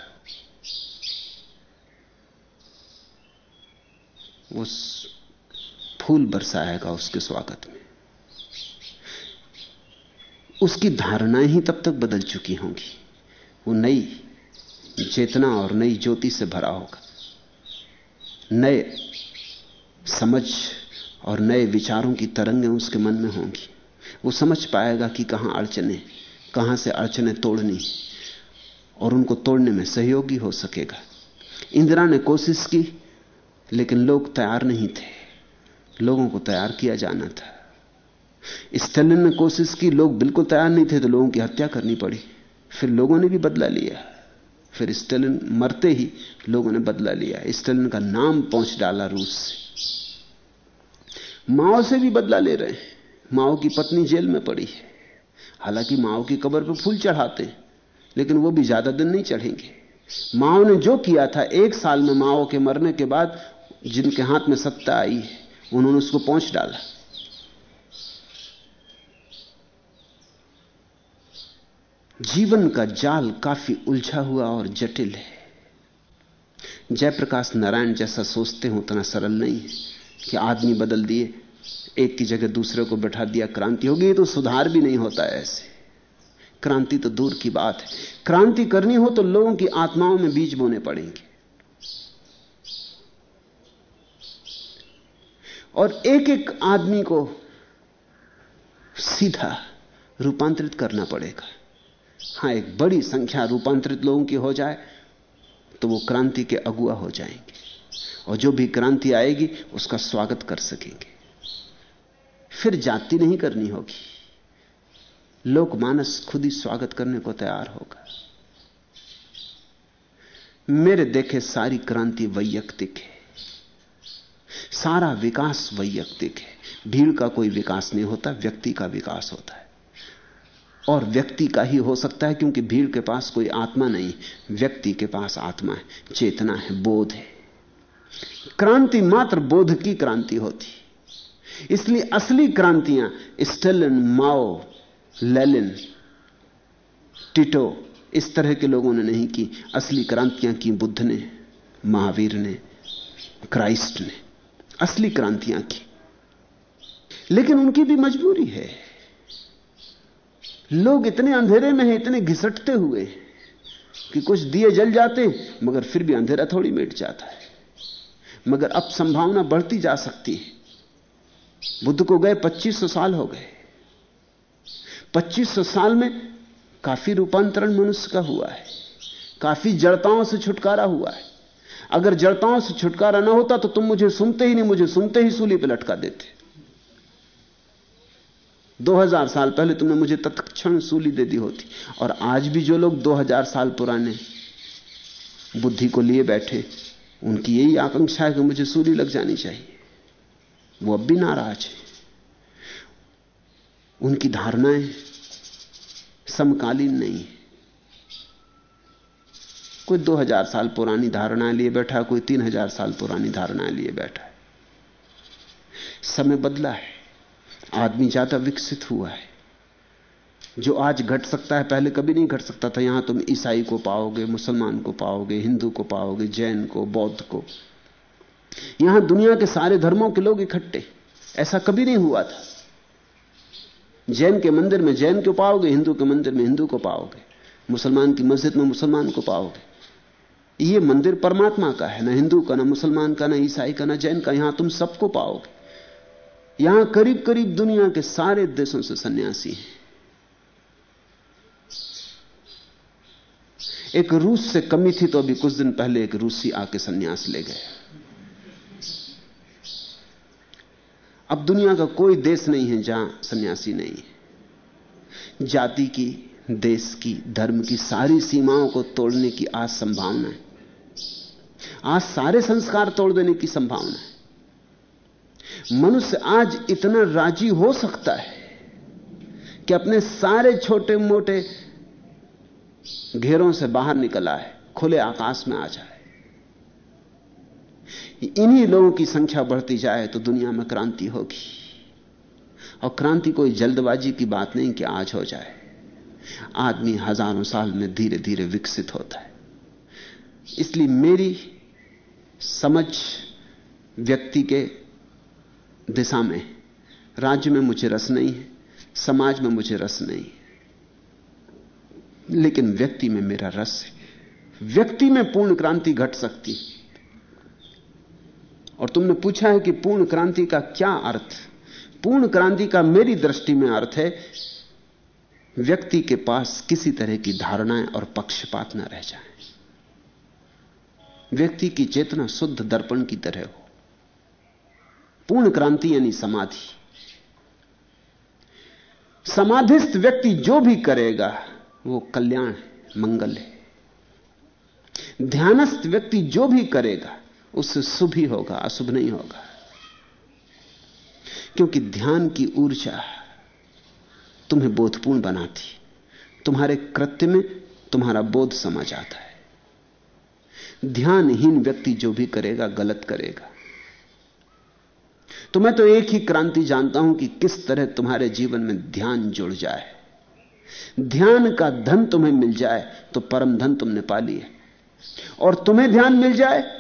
Speaker 2: वो फूल बरसाएगा उसके स्वागत में। उसकी धारणाएँ ही तब तक बदल चुकी होंगी। वो नई चेतना और नई ज्योति से भरा होगा। नए समझ और नए विचारों की तरंगें उसके मन में होंगी। वो समझ पाएगा कि कहाँ अड़चने, कहाँ से अड़चने तोड़नी और उनको तोड़ने में सहयोगी हो सकेगा। इंदिरा ने कोशिश की, लेकिन लोग तैयार नहीं थे। लोगों को तैयार किया जाना था। स्टेलिन ने कोशिश की, लोग बिल्कुल तैयार नहीं थे तो लोगों की हत्या करनी पड़ी। फिर लोगों ने भी बदला लिया। फिर स्टेलिन मरते ही लोगों ने बदला लिया। स्टेलिन का नाम पहुँच डाला रूस से। माओ से भी बदला ले रहे हैं। माओ की पत्नी जेल में पड़ी है। हालाँकि माओ की कब्र पर फूल चढ़ाते हैं, लेकिन वो भी ज़्यादा दिन नहीं चढ़ेंगे। माओ ने जो किया था, एक साल में माओ के मरने के बाद जिनके हाथ में सत्ता आई है, उन्होंने उसको पहुँच डाला। जीवन का जाल काफ़ी उलझा हुआ और जटिल है। जयप्रकाश नारायण जैसा सोचते हो उतना सरल नहीं है कि आदमी बदल दिए। एक की जगह दूसरे को बैठा दिया, क्रांति होगी तो सुधार भी नहीं होता ऐसे। क्रांति तो दूर की बात है। क्रांति करनी हो तो लोगों की आत्माओं में बीज बोने पड़ेंगे। और एक एक आदमी को सीधा रूपांतरित करना पड़ेगा। हाँ, एक बड़ी संख्या रूपांतरित लोगों की हो जाए तो वो क्रांति के अगुआ हो जाएँगे। और जो भी क्रांति आएगी, उसका स्वागत कर सकेंगे। फिर जाति नहीं करनी होगी। लोकमानस खुद ही स्वागत करने को तैयार होगा। मेरे देखे सारी क्रांति वैयक्तिक है। सारा विकास वैयक्तिक है। भीड़ का कोई विकास नहीं होता, व्यक्ति का विकास होता है। और व्यक्ति का ही हो सकता है, क्योंकि भीड़ के पास कोई आत्मा नहीं। व्यक्ति के पास आत्मा है, चेतना है, बोध है। क्रांति मात्र बोध की क्रांति होती। इसलिए असली क्रांतियाँ स्टेलिन, माओ लेलिन टिटो, इस तरह के लोगों ने नहीं की। असली क्रांतियाँ की बुद्ध ने, महावीर ने, क्राइस्ट ने, असली क्रांतियाँ की। लेकिन उनकी भी मजबूरी है। लोग इतने अंधेरे में हैं, इतने घिसटते हुए कि कुछ दिए जल जाते मगर फिर भी अंधेरा थोड़ी मिट जाता है। मगर अब संभावना बढ़ती जा सकती है। बुद्ध को गए 2500 साल हो गए। 2500 साल में काफ़ी रूपांतरण मनुष्य का हुआ है। काफ़ी जड़ताओं से छुटकारा हुआ है। अगर जड़ताओं से छुटकारा ना होता तो तुम मुझे सुनते ही नहीं, मुझे सुनते ही सूली पर लटका देते। 2000 साल पहले तुमने मुझे तत्क्षण सूली दे दी होती, और आज भी जो लोग 2000 साल पुराने बुद्धि को लिए बैठे, उनकी यही आकांक्षा है कि मुझे सूली लग जानी चाहिए। वो अब भी नाराज़ है। उनकी धारणाएँ समकालीन नहीं है। कोई 2000 साल पुरानी धारणाएँ लिए बैठा कोई 3000 साल पुरानी धारणाएँ लिए बैठा है। समय बदला है, आदमी ज़्यादा विकसित हुआ है। जो आज घट सकता है, पहले कभी नहीं घट सकता था। यहाँ तुम ईसाई को पाओगे, मुसलमान को पाओगे, हिंदू को पाओगे, जैन को, बौद्ध को। यहाँ दुनिया के सारे धर्मों के लोग इकट्ठे। ऐसा कभी नहीं हुआ था। जैन के मंदिर में जैन को पाओगे, हिंदू के मंदिर में हिंदू को पाओगे, मुसलमान की मस्जिद में मुसलमान को पाओगे। ये मंदिर परमात्मा का है, ना हिंदू का, ना मुसलमान का, ना ईसाई का, ना जैन का, यहाँ तुम सबको पाओगे। यहाँ करीब करीब दुनिया के सारे देशों से सन्यासी हैं। एक रूस से कमी थी तो अभी कुछ दिन पहले एक रूसी आके सन्यास ले गए। अब दुनिया का कोई देश नहीं है जहाँ सन्यासी नहीं है। जाति की, देश की, धर्म की सारी सीमाओं को तोड़ने की आज संभावना है। आज सारे संस्कार तोड़ देने की संभावना है। मनुष्य आज इतना राज़ी हो सकता है कि अपने सारे छोटे मोटे घेरों से बाहर निकला है, खुले आकाश में आ जाए। इन्हीं लोगों की संख्या बढ़ती जाए तो दुनिया में क्रांति होगी। और क्रांति कोई जल्दबाजी की बात नहीं कि आज हो जाए। आदमी हज़ारों साल में धीरे धीरे विकसित होता है। इसलिए मेरी समझ व्यक्ति के दिशा में, राज्य में मुझे रस नहीं है, समाज में मुझे रस नहीं है। लेकिन व्यक्ति में मेरा रस है। व्यक्ति में पूर्ण क्रांति घट सकती और तुमने पूछा है कि पूर्ण क्रांति का क्या अर्थ? पूर्ण क्रांति का मेरी दृष्टि में अर्थ है, व्यक्ति के पास किसी तरह की धारणाएँ और पक्षपात न रह जाए। व्यक्ति की चेतना शुद्ध दर्पण की तरह हो। पूर्ण क्रांति यानी समाधि। समाधिस्थ व्यक्ति जो भी करेगा, वो कल्याण, मंगल है। ध्यानस्थ व्यक्ति जो भी करेगा उससे शुभ ही होगा, अशुभ नहीं होगा। क्योंकि ध्यान की ऊर्जा तुम्हें बोधपूर्ण बनाती तुम्हारे कृत्य में तुम्हारा बोध समझ आता है। ध्यानहीन व्यक्ति जो भी करेगा, गलत करेगा। तो मैं तो एक ही क्रांति जानता हूँ कि किस तरह तुम्हारे जीवन में ध्यान जुड़ जाए। ध्यान का धन तुम्हें मिल जाए तो परम धन तुमने पा लिया। और तुम्हें ध्यान मिल जाए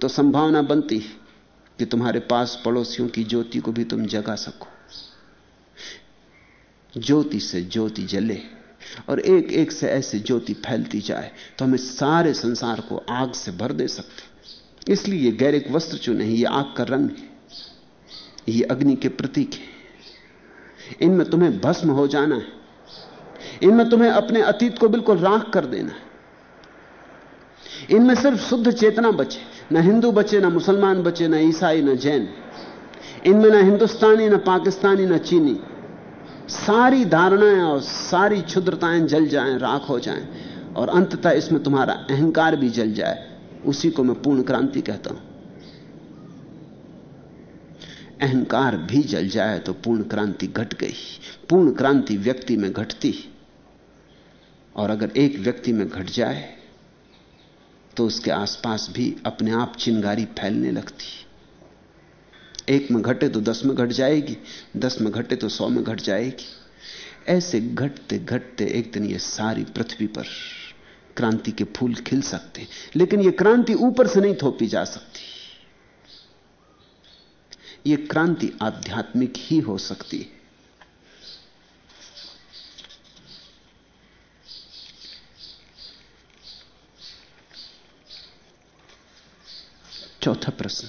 Speaker 2: तो संभावना बनती है कि तुम्हारे पास पड़ोसियों की ज्योति को भी तुम जगा सको। ज्योति से ज्योति जले और एक एक से ऐसे ज्योति फैलती जाए तो हम इस सारे संसार को आग से भर दे सकते। इसलिए ये गैरिक वस्त्र चुने ये आग का रंग है, ये अग्नि के प्रतीक है। इनमें तुम्हें भस्म हो जाना है। इनमें तुम्हें अपने अतीत को बिल्कुल राख कर देना है। इनमें सिर्फ़ शुद्ध चेतना बचे। न हिंदू बचे, ना मुसलमान बचे, ना ईसाई, ना जैन। इनमें ना हिंदुस्तानी, ना पाकिस्तानी, ना चीनी। सारी धारणाएँ और सारी क्षुद्रताएँ जल जाएँ, राख हो जाएँ, और अंततः इसमें तुम्हारा अहंकार भी जल जाए। उसी को मैं पूर्ण क्रांति कहता हूँ। अहंकार भी जल जाए तो पूर्ण क्रांति घट गई। पूर्ण क्रांति व्यक्ति में घटती। और अगर एक व्यक्ति में घट जाए तो उसके आसपास भी अपने आप चिंगारी फैलने लगती एक में घटे तो दस में घट जाएगी, दस में घटे तो सौ में घट जाएगी। ऐसे घटते घटते एक दिन ये सारी पृथ्वी पर क्रांति के फूल खिल सकते लेकिन ये क्रांति ऊपर से नहीं थोपी जा सकती। ये क्रांति आध्यात्मिक ही हो सकती है। चौथा प्रश्न।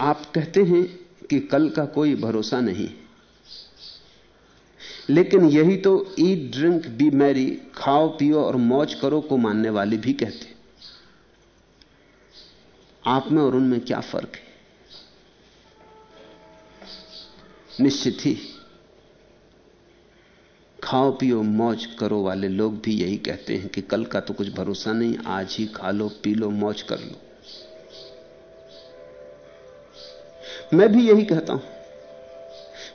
Speaker 2: आप कहते हैं कि कल का कोई भरोसा नहीं। लेकिन यही तो ईट ड्रिंक बी मैरी खाओ, पियो और मौज करो को मानने वाले भी कहते। आप में और उनमें क्या फ़र्क है? निश्चित ही, खाओ, पियो, मौज करो वाले लोग भी यही कहते हैं कि कल का तो कुछ भरोसा नहीं, आज ही खा लो, पी लो, मौज कर लो। मैं भी यही कहता हूँ।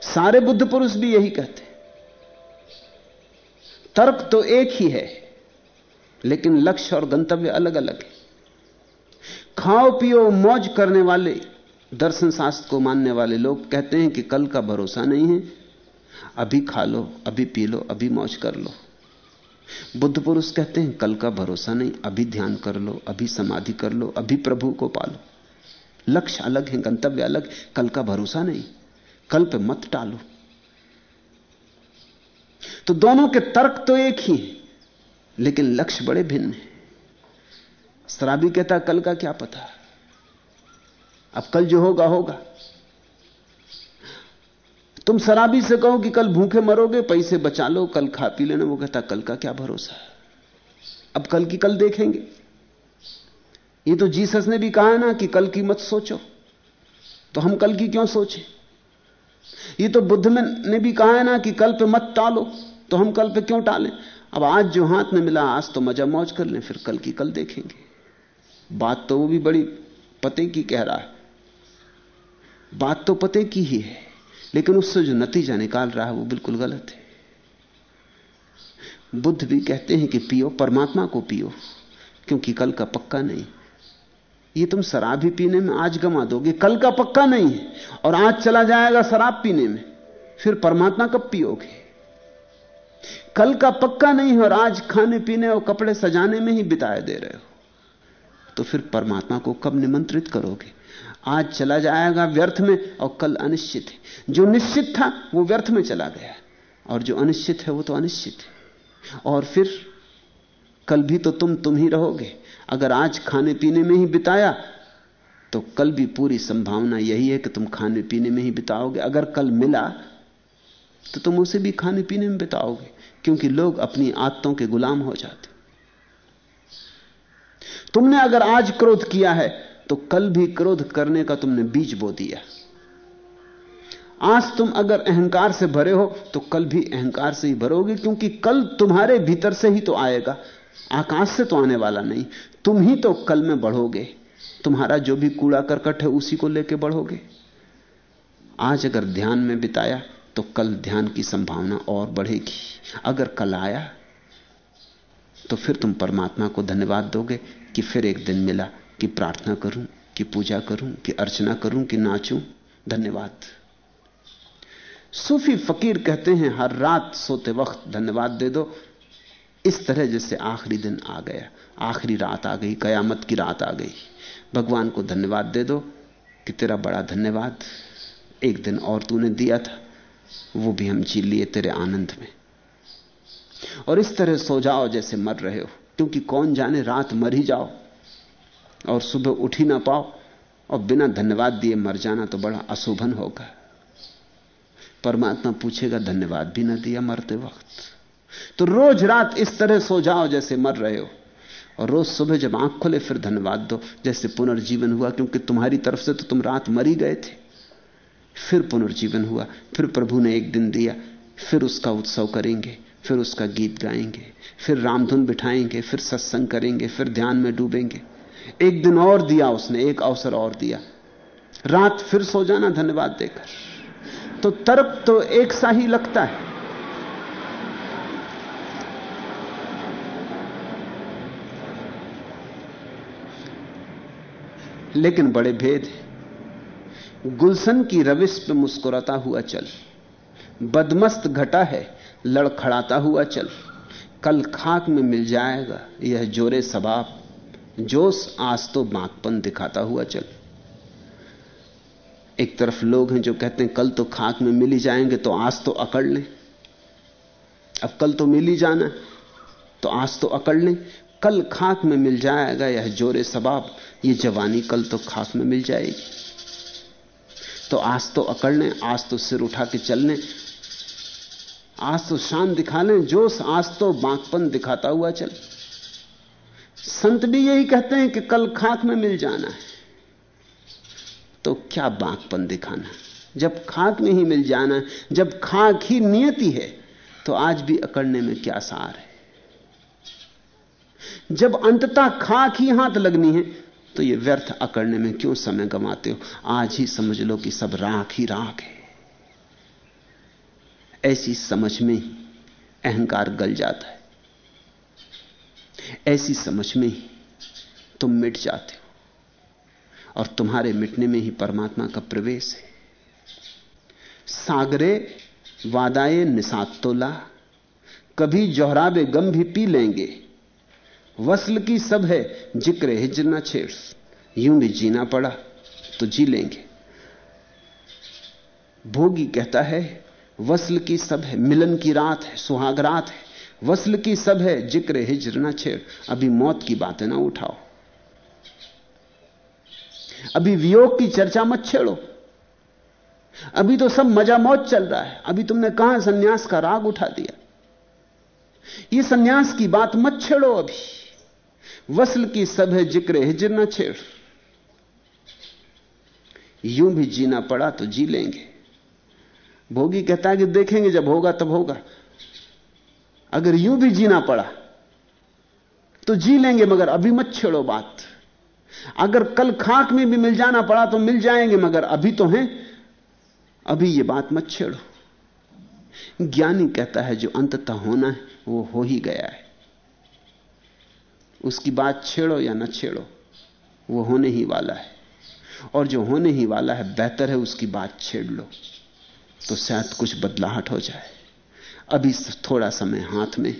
Speaker 2: सारे बुद्ध पुरुष भी यही कहते तर्क तो एक ही है, लेकिन लक्ष्य और गंतव्य अलग अलग है। खाओ, पियो, मौज करने वाले, दर्शन शास्त्र को मानने वाले लोग कहते हैं कि कल का भरोसा नहीं है। अभी खा लो, अभी पी लो, अभी मौज कर लो। बुद्ध पुरुष कहते हैं, कल का भरोसा नहीं, अभी ध्यान कर लो, अभी समाधि कर लो, अभी प्रभु को पालो। लक्ष्य अलग है, गंतव्य अलग, कल का भरोसा नहीं। कल पे मत टालो। तो दोनों के तर्क तो एक ही है, लेकिन लक्ष्य बड़े भिन्न है। शराबी कहता, कल का क्या पता? अब कल जो होगा होगा। तुम शराबी से कहो कि कल भूखे मरोगे, पैसे बचा लो, कल खा पी लेना, वो कहता, कल का क्या भरोसा? अब कल की कल देखेंगे। ये तो जीसस ने भी कहा ना कि कल की मत सोचो। तो हम कल की क्यों सोचें? ये तो बुद्ध में ने भी कहा है ना कि कल पे मत टालो तो हम कल पे क्यों टालें? अब आज जो हाथ में मिला, आज तो मज़ा मौज कर लें, फिर कल की कल देखेंगे। बात तो वो भी बड़ी पते की कह रहा है। बात तो पते की ही है, लेकिन उससे जो नतीजा निकाल रहा है, वो बिल्कुल गलत है। बुद्ध भी कहते हैं कि पियो, परमात्मा को पियो, क्योंकि कल का पक्का नहीं। ये तुम शराब ही पीने में आज गमा दोगे, कल का पक्का नहीं है, और आज चला जाएगा शराब पीने में, फिर परमात्मा कब पियोगे? कल का पक्का नहीं है और आज खाने पीने और कपड़े सजाने में ही बिताए दे रहे हो। तो फिर परमात्मा को कब निमंत्रित करोगे? आज चला जाएगा व्यर्थ में और कल अनिश्चित है। जो निश्चित था, वो व्यर्थ में चला गया और जो अनिश्चित है, वो तो अनिश्चित है। और फिर कल भी तो तुम तुम ही रहोगे। अगर आज खाने पीने में ही बिताया तो कल भी पूरी संभावना यही है कि तुम खाने पीने में ही बिताओगे। अगर कल मिला तो तुम उसे भी खाने पीने में बिताओगे, क्योंकि लोग अपनी आदतों के गुलाम हो जाते। तुमने अगर आज क्रोध किया है तो कल भी क्रोध करने का तुमने बीज बो दिया। आज तुम अगर अहंकार से भरे हो तो कल भी अहंकार से ही भरोगे, क्योंकि कल तुम्हारे भीतर से ही तो आएगा, आकाश से तो आने वाला नहीं। तुम ही तो कल में बढ़ोगे। तुम्हारा जो भी कूड़ा करकट है, उसी को लेके बढ़ोगे। आज अगर ध्यान में बिताया तो कल ध्यान की संभावना और बढ़ेगी। अगर कल आया तो फिर तुम परमात्मा को धन्यवाद दोगे कि फिर एक दिन मिला कि प्रार्थना करूँ, कि पूजा करूँ, कि अर्चना करूँ, कि नाचूं। धन्यवाद। सूफी फकीर कहते हैं, हर रात सोते वक्त धन्यवाद दे दो। इस तरह जैसे आखिरी दिन आ गया। आखिरी रात आ गई, कयामत की रात आ गई। भगवान को धन्यवाद दे दो कि तेरा बड़ा धन्यवाद एक दिन और तूने दिया था, वो भी हम जी लिए तेरे आनंद में। और इस तरह सो जाओ जैसे मर रहे हो, क्योंकि कौन जाने रात मर ही जाओ और सुबह उठ ही ना पाओ और बिना धन्यवाद दिए मर जाना तो बड़ा अशोभन होगा। परमात्मा पूछेगा, धन्यवाद भी ना दिया मरते वक्त। तो रोज रात इस तरह सो जाओ जैसे मर रहे हो। और रोज सुबह जब आँख खोले, फिर धन्यवाद दो। जैसे पुनर्जीवन हुआ, क्योंकि तुम्हारी तरफ़ से तो तुम रात मरी गए थे। फिर पुनर्जीवन हुआ, फिर प्रभु ने एक दिन दिया, फिर उसका उत्सव करेंगे, फिर उसका गीत गाएँगे, फिर रामधुन बिठाएँगे, फिर सत्संग करेंगे, फिर ध्यान में डूबेंगे। एक दिन और दिया उसने, एक अवसर और दिया। रात फिर सो जाना, धन्यवाद देकर। तो तर्क तो एक सा ही लगता है। लेकिन बड़े भेद हैं। गुलशन की रविश पे मुस्कुराता हुआ चल। बदमस्त घटा है, लड़खड़ाता हुआ चल। कल खाक में मिल जाएगा, यह जोरे सबाब। जोश आज तो बांकपन दिखाता हुआ चल। एक तरफ़ लोग हैं जो कहते हैं, कल तो खाक में मिल जाएँगे तो आज तो अकड़ लें। अब कल तो मिल ही जाना तो आज तो अकड़ लें। कल खाक में मिल जाएगा, यह जोरे सबाब। ये जवानी कल तो खाक में मिल जाएगी। तो आज तो अकड़ लें, आज तो सिर उठा के चलने आज तो शान दिखा लें, जोश, आज तो बांकपन दिखाता हुआ चल। संत भी यही कहते हैं कि कल खाक में मिल जाना है। तो क्या बांकपन दिखाना? जब खाक में ही मिल जाना, जब खाक ही नियति है तो आज भी अकड़ने में क्या सार है? जब अंततः खाक ही हाथ लगनी है तो ये व्यर्थ अकड़ने में क्यों समय गंवाते हो? आज ही समझ लो कि सब राख ही राख है। ऐसी समझ में ही अहंकार गल जाता है। ऐसी समझ में ही तुम मिट जाते हो। और तुम्हारे मिटने में ही परमात्मा का प्रवेश है। सागरे वादाए निसातोला कभी जोहराबे गम भी पी लेंगे। वसल की सब है, ज़िक्र हिजर ना छेड़ यूँ भी जीना पड़ा तो जी लेंगे। भोगी कहता है, वसल की सब है, मिलन की रात है, सुहाग रात है। वसल की सब है, ज़िक्र हिजर ना छेड़। अभी मौत की बातें ना उठाओ। अभी वियोग की चर्चा मत छेड़ो। अभी तो सब मज़ा मौत चल रहा है। अभी तुमने कहाँ, सन्यास का राग उठा दिया। ये सन्यास की बात मत छेड़ो अभी। वसल की सब है ज़िक्र, हिजर ना छेड़। यूँ भी जीना पड़ा तो जी लेंगे। भोगी कहता है कि देखेंगे जब होगा तब होगा। अगर यूँ भी जीना पड़ा तो जी लेंगे, मगर अभी मत छेड़ो बात। अगर कल खाक में भी मिल जाना पड़ा तो मिल जाएँगे, मगर अभी तो हैं, अभी ये बात मत छेड़ो। ज्ञानी कहता है जो अंततः होना है, वो हो ही गया है। उसकी बात छेड़ो या न छेड़ो, वो होने ही वाला है। और जो होने ही वाला है, बेहतर है उसकी बात छेड़ लो तो शायद कुछ बदलाहट हो जाए। अभी थोड़ा समय हाथ में।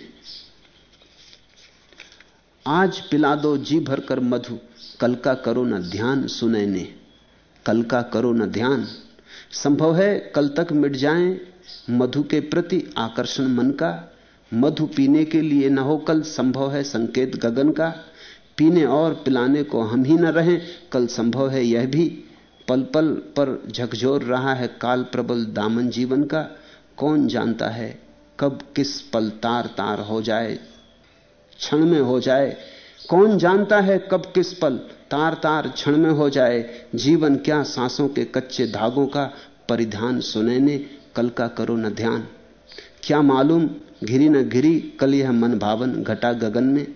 Speaker 2: आज पिला दो जी भर कर मधु, कल का करो ना ध्यान सुने ने, कल का करो ना ध्यान। संभव है कल तक मिट जाए मधु के प्रति आकर्षण मन का मधु पीने के लिए न हो, कल संभव है संकेत गगन का। पीने और पिलाने को हम ही न रहें, कल संभव है यह भी। पल पल पर झकझोर रहा है काल प्रबल दामन जीवन का। कौन जानता है कब किस पल तार तार हो जाए, क्षण में हो जाए। कौन जानता है कब किस पल तार तार क्षण में हो जाए। जीवन क्या सांसों के कच्चे धागों का परिधान सुनैने, कल का करो न ध्यान। क्या मालूम घिरी न घिरी, कल यह मन भावन, घटा गगन में।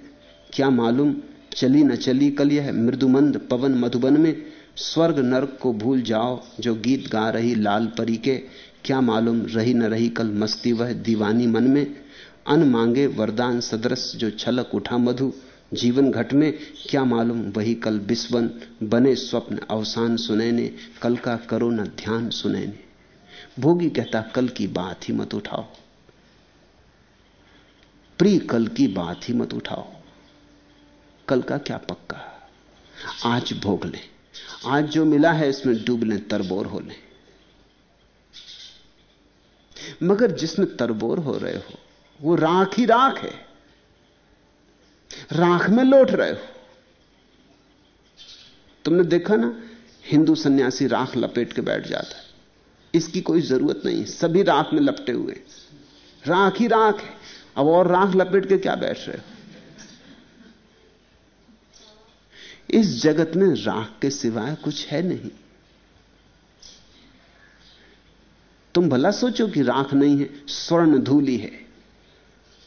Speaker 2: क्या मालूम, चली न चली, कल यह मृदुमंद पवन मधुबन में। स्वर्ग नर्क को भूल जाओ, जो गीत गा रही लाल परी के। क्या मालूम, रही न रही कल मस्ती वह दीवानी मन में। अन मांगे वरदान सदृश, जो छलक उठा मधु। जीवन घट में, क्या मालूम, वही कल विस्वन बने स्वप्न अवसान सुनैने, कल का करो न ध्यान सुनैने। भोगी कहता, कल की बात ही मत उठाओ। प्री कल की बात ही मत उठाओ। कल का क्या पक्का? आज भोग ले। आज जो मिला है, इसमें डूब लें तरबोर हो लें। मगर जिसमें तरबोर हो रहे हो, वो राख ही राख है। राख में लौट रहे हो। तुमने देखा ना, हिंदू सन्यासी राख लपेट के बैठ जाता है। इसकी कोई ज़रूरत नहीं, सभी राख में लपटे हुए। राख ही राख है। अब और राख लपेट के क्या बैठ रहे हो? इस जगत में राख के सिवाय कुछ है नहीं। तुम भला सोचो कि राख नहीं है, स्वर्ण धूली है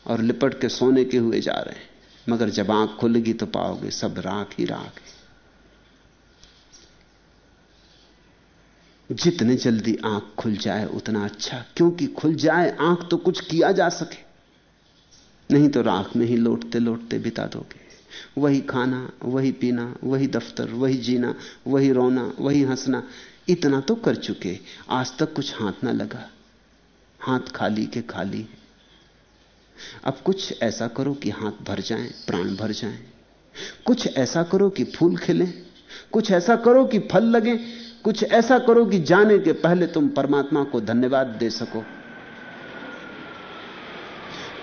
Speaker 2: और लिपट के सोने के हुए जा रहे हैं। मगर जब आँख खुलेगी तो पाओगे सब राख ही राख है। जितने जल्दी आँख खुल जाए, उतना अच्छा। क्योंकि खुल जाए आँख तो कुछ किया जा सके। नहीं तो राख में ही लौटते लौटते बिता दोगे। वही खाना, वही पीना, वही दफ्तर, वही जीना, वही रोना, वही हंसना, इतना तो कर चुके। आज तक कुछ हाथ ना लगा। हाथ खाली के खाली अब कुछ ऐसा करो कि हाथ भर जाएँ, प्राण भर जाएँ। कुछ ऐसा करो कि फूल खिले। कुछ ऐसा करो कि फल लगे। कुछ ऐसा करो कि जाने के पहले तुम परमात्मा को धन्यवाद दे सको।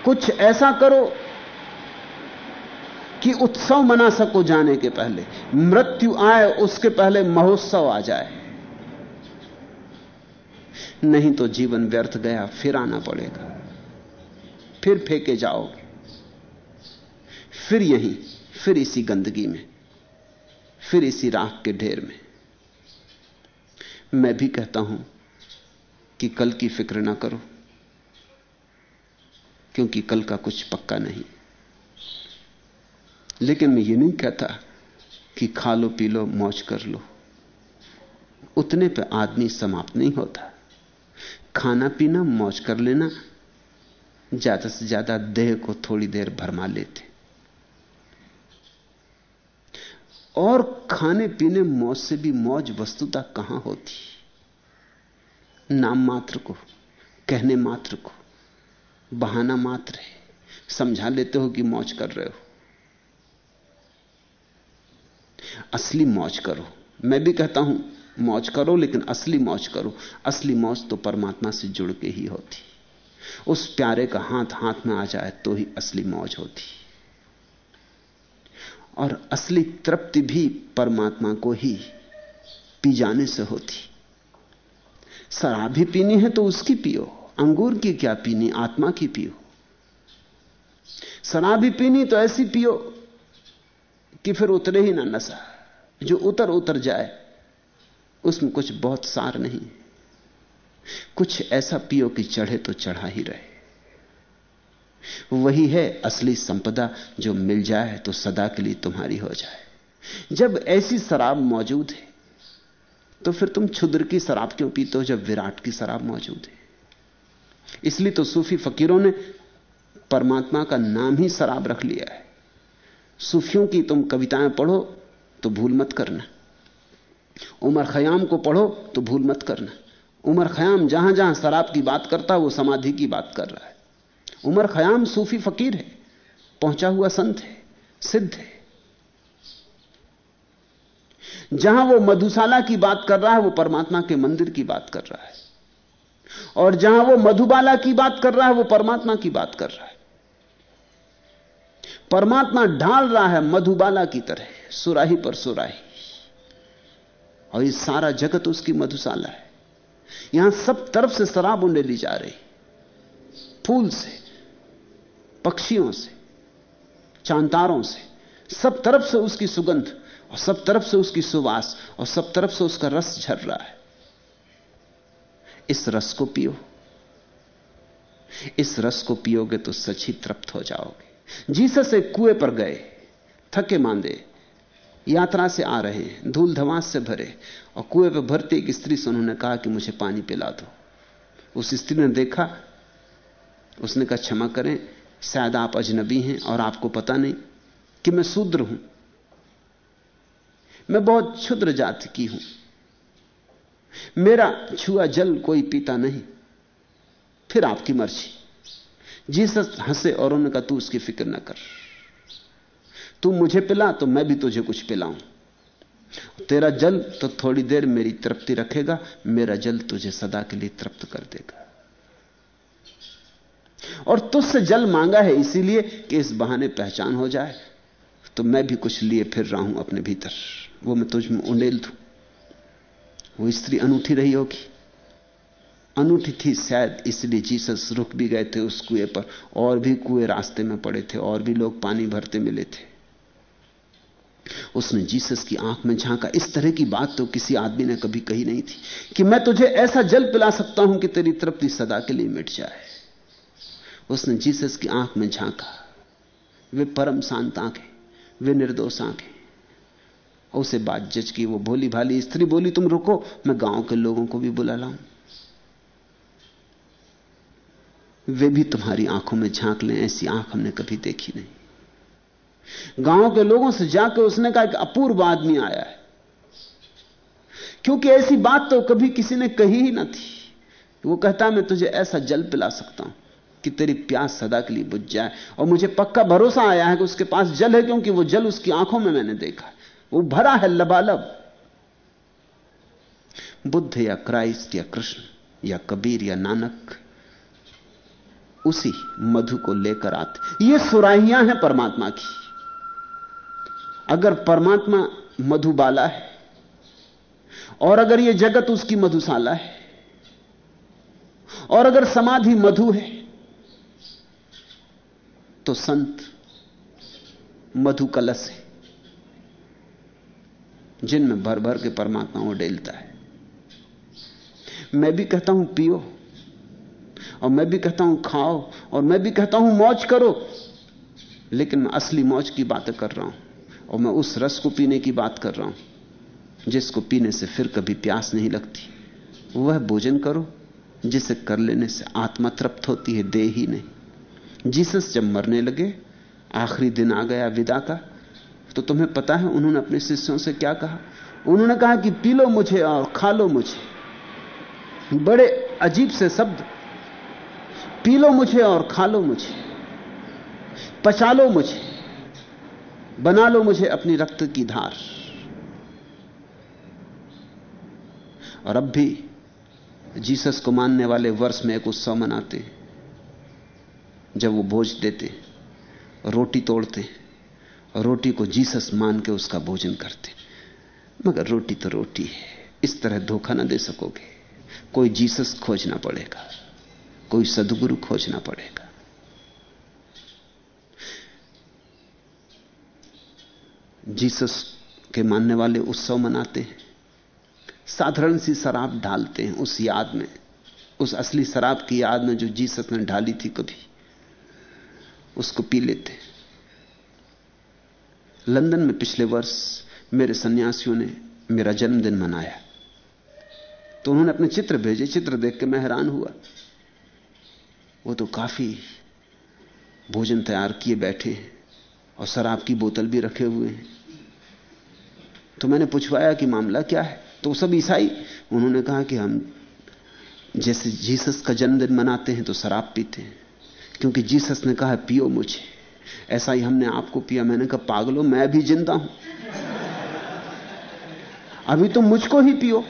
Speaker 2: कुछ ऐसा करो कि उत्सव मना सको जाने के पहले। मृत्यु आए, उसके पहले महोत्सव आ जाए। नहीं तो जीवन व्यर्थ गया, फिर आना पड़ेगा। फिर फेंके जाओगे। फिर यहीं, फिर इसी गंदगी में, फिर इसी राख के ढेर में। मैं भी कहता हूँ कि कल की फ़िक्र ना करो। क्योंकि कल का कुछ पक्का नहीं। लेकिन मैं ये नहीं कहता कि खा लो, पी लो, मौज कर लो। उतने पे आदमी समाप्त नहीं होता। खाना पीना, मौज कर लेना, ज़्यादा से ज़्यादा देह को थोड़ी देर भरमा लेते। और खाने पीने, मौज से भी मौज वस्तुता कहाँ होती? नाम मात्र को, कहने मात्र को। बहाना मात्र है। समझा लेते हो कि मौज कर रहे हो। असली मौज करो। मैं भी कहता हूँ, मौज करो, लेकिन असली मौज करो। असली मौज तो परमात्मा से जुड़ के ही होती। उस प्यारे का हाथ हाथ में आ जाए तो ही असली मौज होती। और असली तृप्ति भी परमात्मा को ही पी जाने से होती। शराब भी पीनी है तो उसकी पियो। अंगूर की क्या पीनी, आत्मा की पियो? शराब भी पीनी तो ऐसी पियो कि फिर उतरे ही ना नशा। जो उतर उतर जाए, उसमें कुछ बहुत सार नहीं। कुछ ऐसा पियो कि चढ़े तो चढ़ा ही रहे। वही है असली संपदा, जो मिल जाए तो सदा के लिए तुम्हारी हो जाए। जब ऐसी शराब मौजूद है तो फिर तुम क्षुद्र की शराब क्यों पीते हो जब विराट की शराब मौजूद है? इसलिए तो सूफी फकीरों ने परमात्मा का नाम ही शराब रख लिया है। सूफियों की तुम कविताएँ पढ़ो तो भूल मत करना। उमर खयाम को पढ़ो तो भूल मत करना। उमर खयाम जहाँ जहाँ शराब की बात करता, वो समाधि की बात कर रहा है। उमर खयाम सूफी फकीर है, पहुँचा हुआ संत है, सिद्ध है। जहाँ वो मधुशाला की बात कर रहा है, वो परमात्मा के मंदिर की बात कर रहा है। और जहाँ वो मधुबाला की बात कर रहा है, वो परमात्मा की बात कर रहा है। परमात्मा ढाल रहा है मधुबाला की तरह, सुराही पर सुराही। और ये सारा जगत उसकी मधुशाला है। यहाँ सब तरफ़ से शराब उंडेली जा रही। फूल से, पक्षियों से, चांतारों से, सब तरफ़ से उसकी सुगंध और सब तरफ़ से उसकी सुवास और सब तरफ़ से उसका रस झर रहा है। इस रस को पियो। इस रस को पियोगे तो सच ही तृप्त हो जाओगे। जीसस एक कुएँ पर गए, थके मांदे, यात्रा से आ रहे हैं, धूल धमास से भरे, और कुएँ पर भरती एक स्त्री से उन्होंने कहा कि मुझे पानी पिला दो। उस स्त्री ने देखा, उसने कहा, क्षमा करें, शायद आप अजनबी हैं और आपको पता नहीं कि मैं शूद्र हूँ। मैं बहुत क्षुद्र जाति की हूँ। मेरा छुआ जल कोई पीता नहीं। फिर आपकी मर्ज़ी। जीसस हंसे और उन्होंने कहा, तू उसकी फ़िक्र ना कर। तू मुझे पिला तो मैं भी तुझे कुछ पिलाऊं। तेरा जल तो थोड़ी देर मेरी तृप्ति रखेगा, मेरा जल तुझे सदा के लिए तृप्त कर देगा। और तुझसे जल मांगा है इसीलिए कि इस बहाने पहचान हो जाए तो मैं भी कुछ लिए फिर रहा हूँ अपने भीतर। वो मैं तुझ में उंडेल दू। वो स्त्री अनूठी रही होगी। अनूठी थी शायद, इसलिए जीसस रुक भी गए थे उस कुएँ पर। और भी कुएँ रास्ते में पड़े थे, और भी लोग पानी भरते मिले थे। उसने जीसस की आँख में झांका। इस तरह की बात तो किसी आदमी ने कभी कही नहीं थी कि मैं तुझे ऐसा जल पिला सकता हूँ कि तेरी तृप्ति सदा के लिए मिट जाए। उसने जीसस की आँख में झांका। वे परम शांत आँखें, वे निर्दोष आँखें उसे बात जज की, वो भोली भाली स्त्री बोली, तुम रुको, मैं गाँव के लोगों को भी बुला लाऊं। वे भी तुम्हारी आँखों में झाँक लें, ऐसी आँख हमने कभी देखी नहीं। गाँव के लोगों से जाकर उसने कहा एक अपूर्व आदमी आया है। क्योंकि ऐसी बात तो कभी किसी ने कही ही ना थी। वो कहता, मैं तुझे ऐसा जल पिला सकता हूँ कि तेरी प्यास सदा के लिए बुझ जाए। और मुझे पक्का भरोसा आया है कि उसके पास जल है, क्योंकि वो जल उसकी आँखों में मैंने देखा वो भरा है लबालब। बुद्ध या क्राइस्ट या कृष्ण या कबीर या नानक, उसी मधु को लेकर आते। ये सुराहियाँ हैं परमात्मा की। अगर परमात्मा मधुबाला है, और अगर यह जगत उसकी मधुशाला है, और अगर समाधि मधु है तो संत मधु कलश है। जिनमें भर भर के परमात्मा उडेलता है। मैं भी कहता हूँ, पियो। और मैं भी कहता हूँ, खाओ। और मैं भी कहता हूँ, मौज करो। लेकिन मैं असली मौज की बातें कर रहा हूँ। और मैं उस रस को पीने की बात कर रहा हूँ, जिसको पीने से फिर कभी प्यास नहीं लगती। वह भोजन करो, जिसे कर लेने से आत्मा तृप्त होती है दे ही नहीं। जीसस जब मरने लगे, आखिरी दिन आ गया विदा का। तो तुम्हें पता है उन्होंने अपने शिष्यों से क्या कहा? उन्होंने कहा कि पी लो मुझे और खा लो मुझे। बड़े अजीब से शब्द। पी लो मुझे और खा लो मुझे। पचा लो मुझे। बना लो मुझे अपनी रक्त की धार। और अब भी जीसस को मानने वाले वर्ष में एक उत्सव मनाते जब वो भोज देते रोटी तोड़ते रोटी को जीसस मान के उसका भोजन करते। मगर रोटी तो रोटी है। इस तरह धोखा ना दे सकोगे। कोई जीसस खोजना पड़ेगा। कोई सदगुरु खोजना पड़ेगा। जीसस के मानने वाले उत्सव मनाते हैं। साधारण सी शराब ढालते हैं उस याद में। उस असली शराब की याद में जो जीसस ने ढाली थी कभी, उसको पी लेते लंदन में पिछले वर्ष मेरे सन्यासियों ने मेरा जन्मदिन मनाया। तो उन्होंने अपने चित्र भेजे, चित्र देख के मैं हैरान हुआ। वो तो काफ़ी भोजन तैयार किए बैठे हैं और शराब की बोतल भी रखे हुए हैं। तो मैंने पूछवाया कि मामला क्या है? तो सब ईसाई, उन्होंने कहा कि हम जैसे जीसस का जन्मदिन मनाते हैं तो शराब पीते हैं, क्योंकि जीसस ने कहा पियो मुझे। ऐसा ही हमने आपको पिया मैंने कहा, पागलो, मैं भी ज़िंदा हूँ। अभी तो मुझको ही पियो।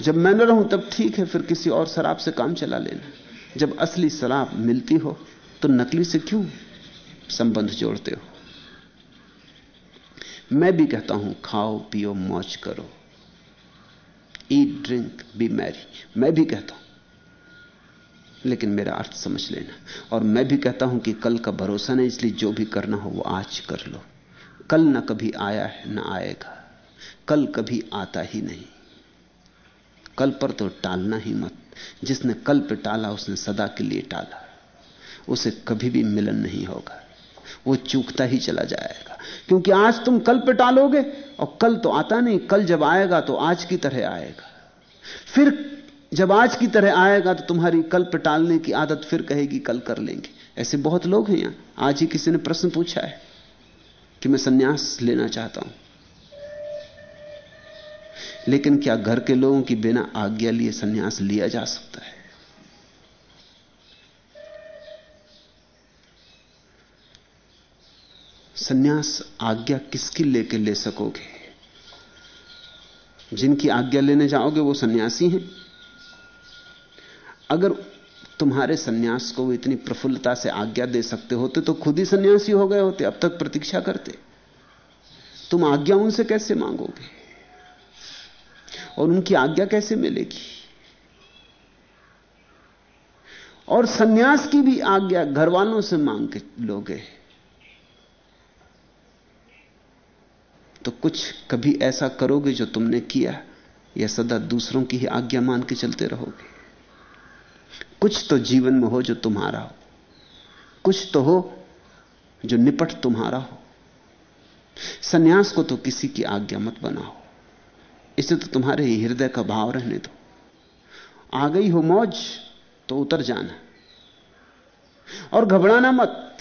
Speaker 2: जब मैं न रहूँ, तब ठीक है, फिर किसी और शराब से काम चला लेना। जब असली शराब मिलती हो तो नकली से क्यों संबंध जोड़ते हो? मैं भी कहता हूँ, खाओ, पियो, मौज करो। Eat, drink, be merry. मैं भी कहता हूँ। लेकिन मेरा अर्थ समझ लेना। और मैं भी कहता हूँ कि कल का भरोसा नहीं, इसलिए जो भी करना हो वो आज कर लो। कल ना कभी आया है, ना आएगा। कल कभी आता ही नहीं। कल पर तो टालना ही मत। जिसने कल पे टाला, उसने सदा के लिए टाला। उसे कभी भी मिलन नहीं होगा। वो चूकता ही चला जाएगा। क्योंकि आज तुम कल पे टालोगे, और कल तो आता नहीं। कल जब आएगा तो आज की तरह आएगा। फिर जब आज की तरह आएगा तो तुम्हारी कल पे टालने की आदत फिर कहेगी, कल कर लेंगे। ऐसे बहुत लोग हैं यहाँ। आज ही किसी ने प्रश्न पूछा है कि मैं सन्यास लेना चाहता हूँ। लेकिन क्या घर के लोगों की बिना आज्ञा लिए सन्यास लिया जा सकता है? सन्यास आज्ञा किसकी लेके ले सकोगे? जिनकी आज्ञा लेने जाओगे वो सन्यासी हैं। अगर तुम्हारे सन्यास को इतनी प्रफुल्लता से आज्ञा दे सकते होते तो खुद ही सन्यासी हो गए होते, अब तक प्रतीक्षा करते। तुम आज्ञा उनसे कैसे मांगोगे? और उनकी आज्ञा कैसे मिलेगी? और सन्यास की भी आज्ञा घर वालों से मांग के लोगे। तो कुछ कभी ऐसा करोगे जो तुमने किया, या सदा दूसरों की ही आज्ञा मान के चलते रहोगे? कुछ तो जीवन में हो जो तुम्हारा हो। कुछ तो हो जो निपट तुम्हारा हो। सन्यास को तो किसी की आज्ञा मत बनाओ। इसे तो तुम्हारे ही हृदय का भाव रहने दो। आ गई हो मौज तो उतर जाना। और घबराना मत।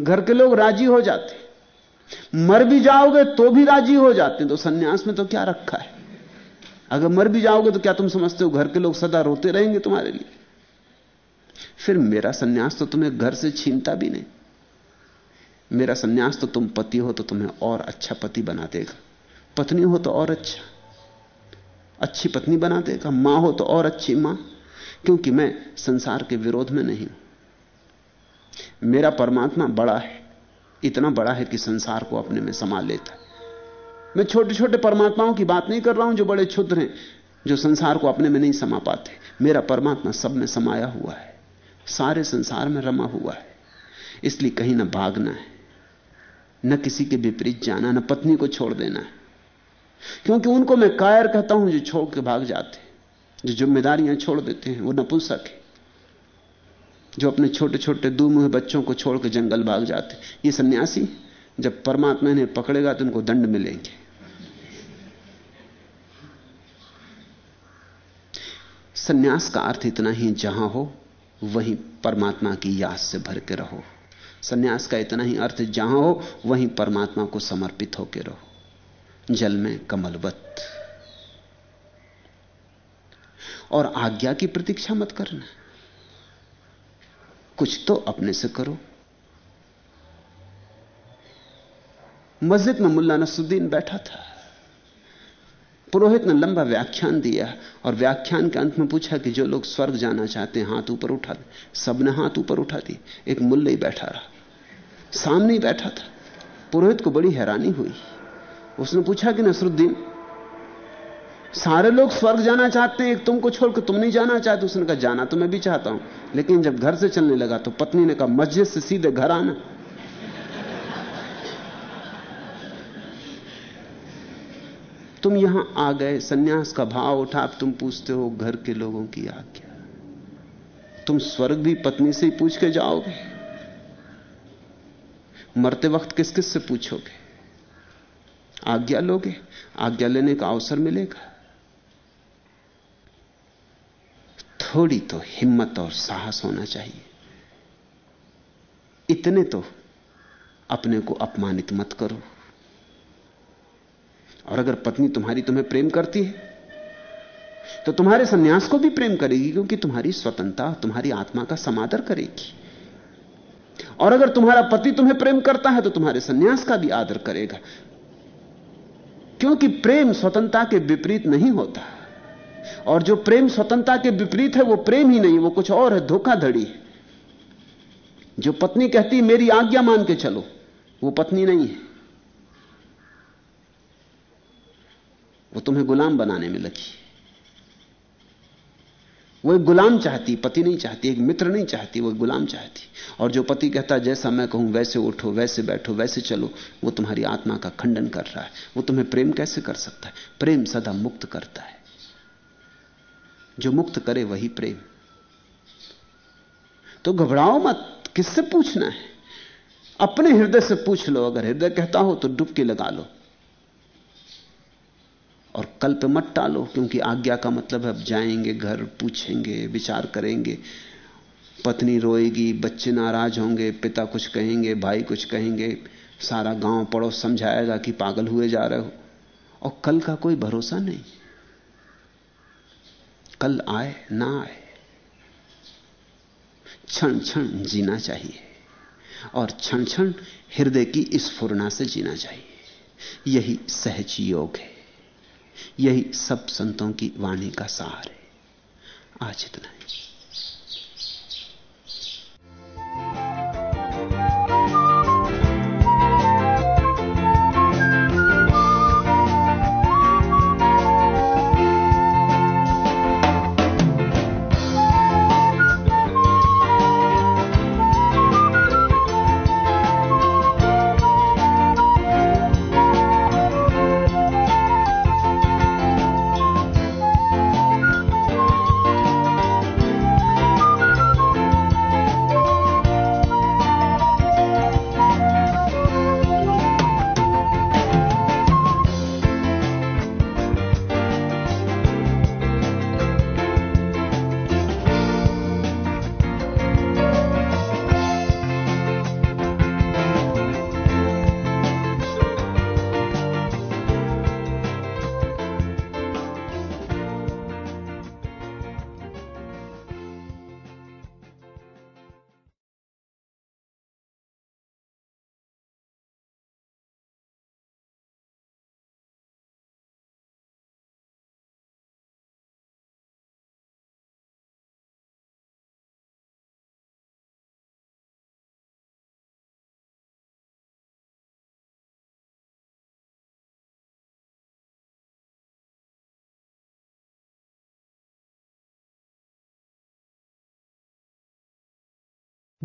Speaker 2: घर के लोग राज़ी हो जाते। मर भी जाओगे तो भी राज़ी हो जाते तो सन्यास में तो क्या रखा है? अगर मर भी जाओगे तो क्या तुम समझते हो घर के लोग सदा रोते रहेंगे तुम्हारे लिए? फिर मेरा सन्यास तो तुम्हें घर से छीनता भी नहीं। मेरा सन्यास तो तुम पति हो तो तुम्हें और अच्छा पति बना देगा। पत्नी हो तो और अच्छा। अच्छी पत्नी बना देगा। माँ हो तो और अच्छी माँ। क्योंकि मैं संसार के विरोध में नहीं हूँ। मेरा परमात्मा बड़ा है। इतना बड़ा है कि संसार को अपने में समा लेता है। मैं छोटे छोटे परमात्माओं की बात नहीं कर रहा हूँ, जो बड़े क्षुद्र हैं, जो संसार को अपने में नहीं समा पाते। मेरा परमात्मा सब में समाया हुआ है। सारे संसार में रमा हुआ है। इसलिए कहीं ना भागना है, न किसी के विपरीत जाना, न पत्नी को छोड़ देना है। क्योंकि उनको मैं कायर कहता हूँ, जो छोड़ के भाग जाते जो जिम्मेदारियाँ छोड़ देते हैं, वो नपुंसक है। जो अपने छोटे छोटे दू मुहे बच्चों को छोड़ के जंगल भाग जाते ये सन्यासी, जब परमात्मा इन्हें पकड़ेगा तो उनको दंड मिलेंगे। सन्यास का अर्थ इतना ही, जहाँ हो वहीं परमात्मा की याद से भर के रहो। सन्यास का इतना ही अर्थ, जहाँ हो, वहीं परमात्मा को समर्पित होकर रहो। जल में कमलवत। और आज्ञा की प्रतीक्षा मत करना। कुछ तो अपने से करो। मस्जिद में मुल्ला नसुद्दीन बैठा था। पुरोहित ने लंबा व्याख्यान दिया और व्याख्यान के अंत में पूछा कि जो लोग स्वर्ग जाना चाहते हैं, हाथ ऊपर उठा दे। सबने हाथ ऊपर उठा दी। एक मुल्ला ही बैठा रहा। सामने ही बैठा था। पुरोहित को बड़ी हैरानी हुई। उसने पूछा कि नसरुद्दीन, सारे लोग स्वर्ग जाना चाहते हैं, एक तुमको छोड़कर तुम नहीं जाना चाहते? उसने कहा, जाना तो मैं भी चाहता हूँ। लेकिन जब घर से चलने लगा तो पत्नी ने कहा, मस्जिद से सीधे घर आना। तुम यहाँ आ गए, सन्यास का भाव उठा, अब तुम पूछते हो घर के लोगों की आज्ञा। तुम स्वर्ग भी पत्नी से ही पूछ के जाओगे? मरते वक्त किस किस से पूछोगे? आज्ञा लोगे? आज्ञा लेने का अवसर मिलेगा? थोड़ी तो हिम्मत और साहस होना चाहिए। इतने तो अपने को अपमानित मत करो। और अगर पत्नी तुम्हारी तुम्हें प्रेम करती है तो तुम्हारे सन्यास को भी प्रेम करेगी, क्योंकि तुम्हारी स्वतंत्रता, तुम्हारी आत्मा का समादर करेगी। और अगर तुम्हारा पति तुम्हें प्रेम करता है तो तुम्हारे सन्यास का भी आदर करेगा। क्योंकि प्रेम स्वतंत्रता के विपरीत नहीं होता। और जो प्रेम स्वतंत्रता के विपरीत है, वो प्रेम ही नहीं, वो कुछ और है, धोखाधड़ी है। जो पत्नी कहती मेरी आज्ञा मान के चलो, वो पत्नी नहीं है। वो तुम्हें गुलाम बनाने में लगी। वो एक गुलाम चाहती, पति नहीं चाहती, एक मित्र नहीं चाहती, वो गुलाम चाहती। और जो पति कहता जैसा मैं कहूँ, वैसे उठो, वैसे बैठो, वैसे चलो, वो तुम्हारी आत्मा का खंडन कर रहा है। वो तुम्हें प्रेम कैसे कर सकता है? प्रेम सदा मुक्त करता है। जो मुक्त करे, वही प्रेम। तो घबराओ मत, किससे पूछना है? अपने हृदय से पूछ लो, अगर हृदय कहता हो तो डुबकी लगा लो। और कल पे मत टालो, क्योंकि आज्ञा का मतलब है, अब जाएँगे घर, पूछेंगे, विचार करेंगे। पत्नी रोएगी, बच्चे नाराज़ होंगे, पिता कुछ कहेंगे, भाई कुछ कहेंगे, सारा गाँव पड़ोस समझाएगा कि पागल हुए जा रहे हो। और कल का कोई भरोसा नहीं। कल आए, ना आए। क्षण क्षण जीना चाहिए। और क्षण क्षण हृदय की इस स्फुरना से जीना चाहिए। यही सहज योग है। यही सब संतों की वाणी का सार है। आज इतना ही।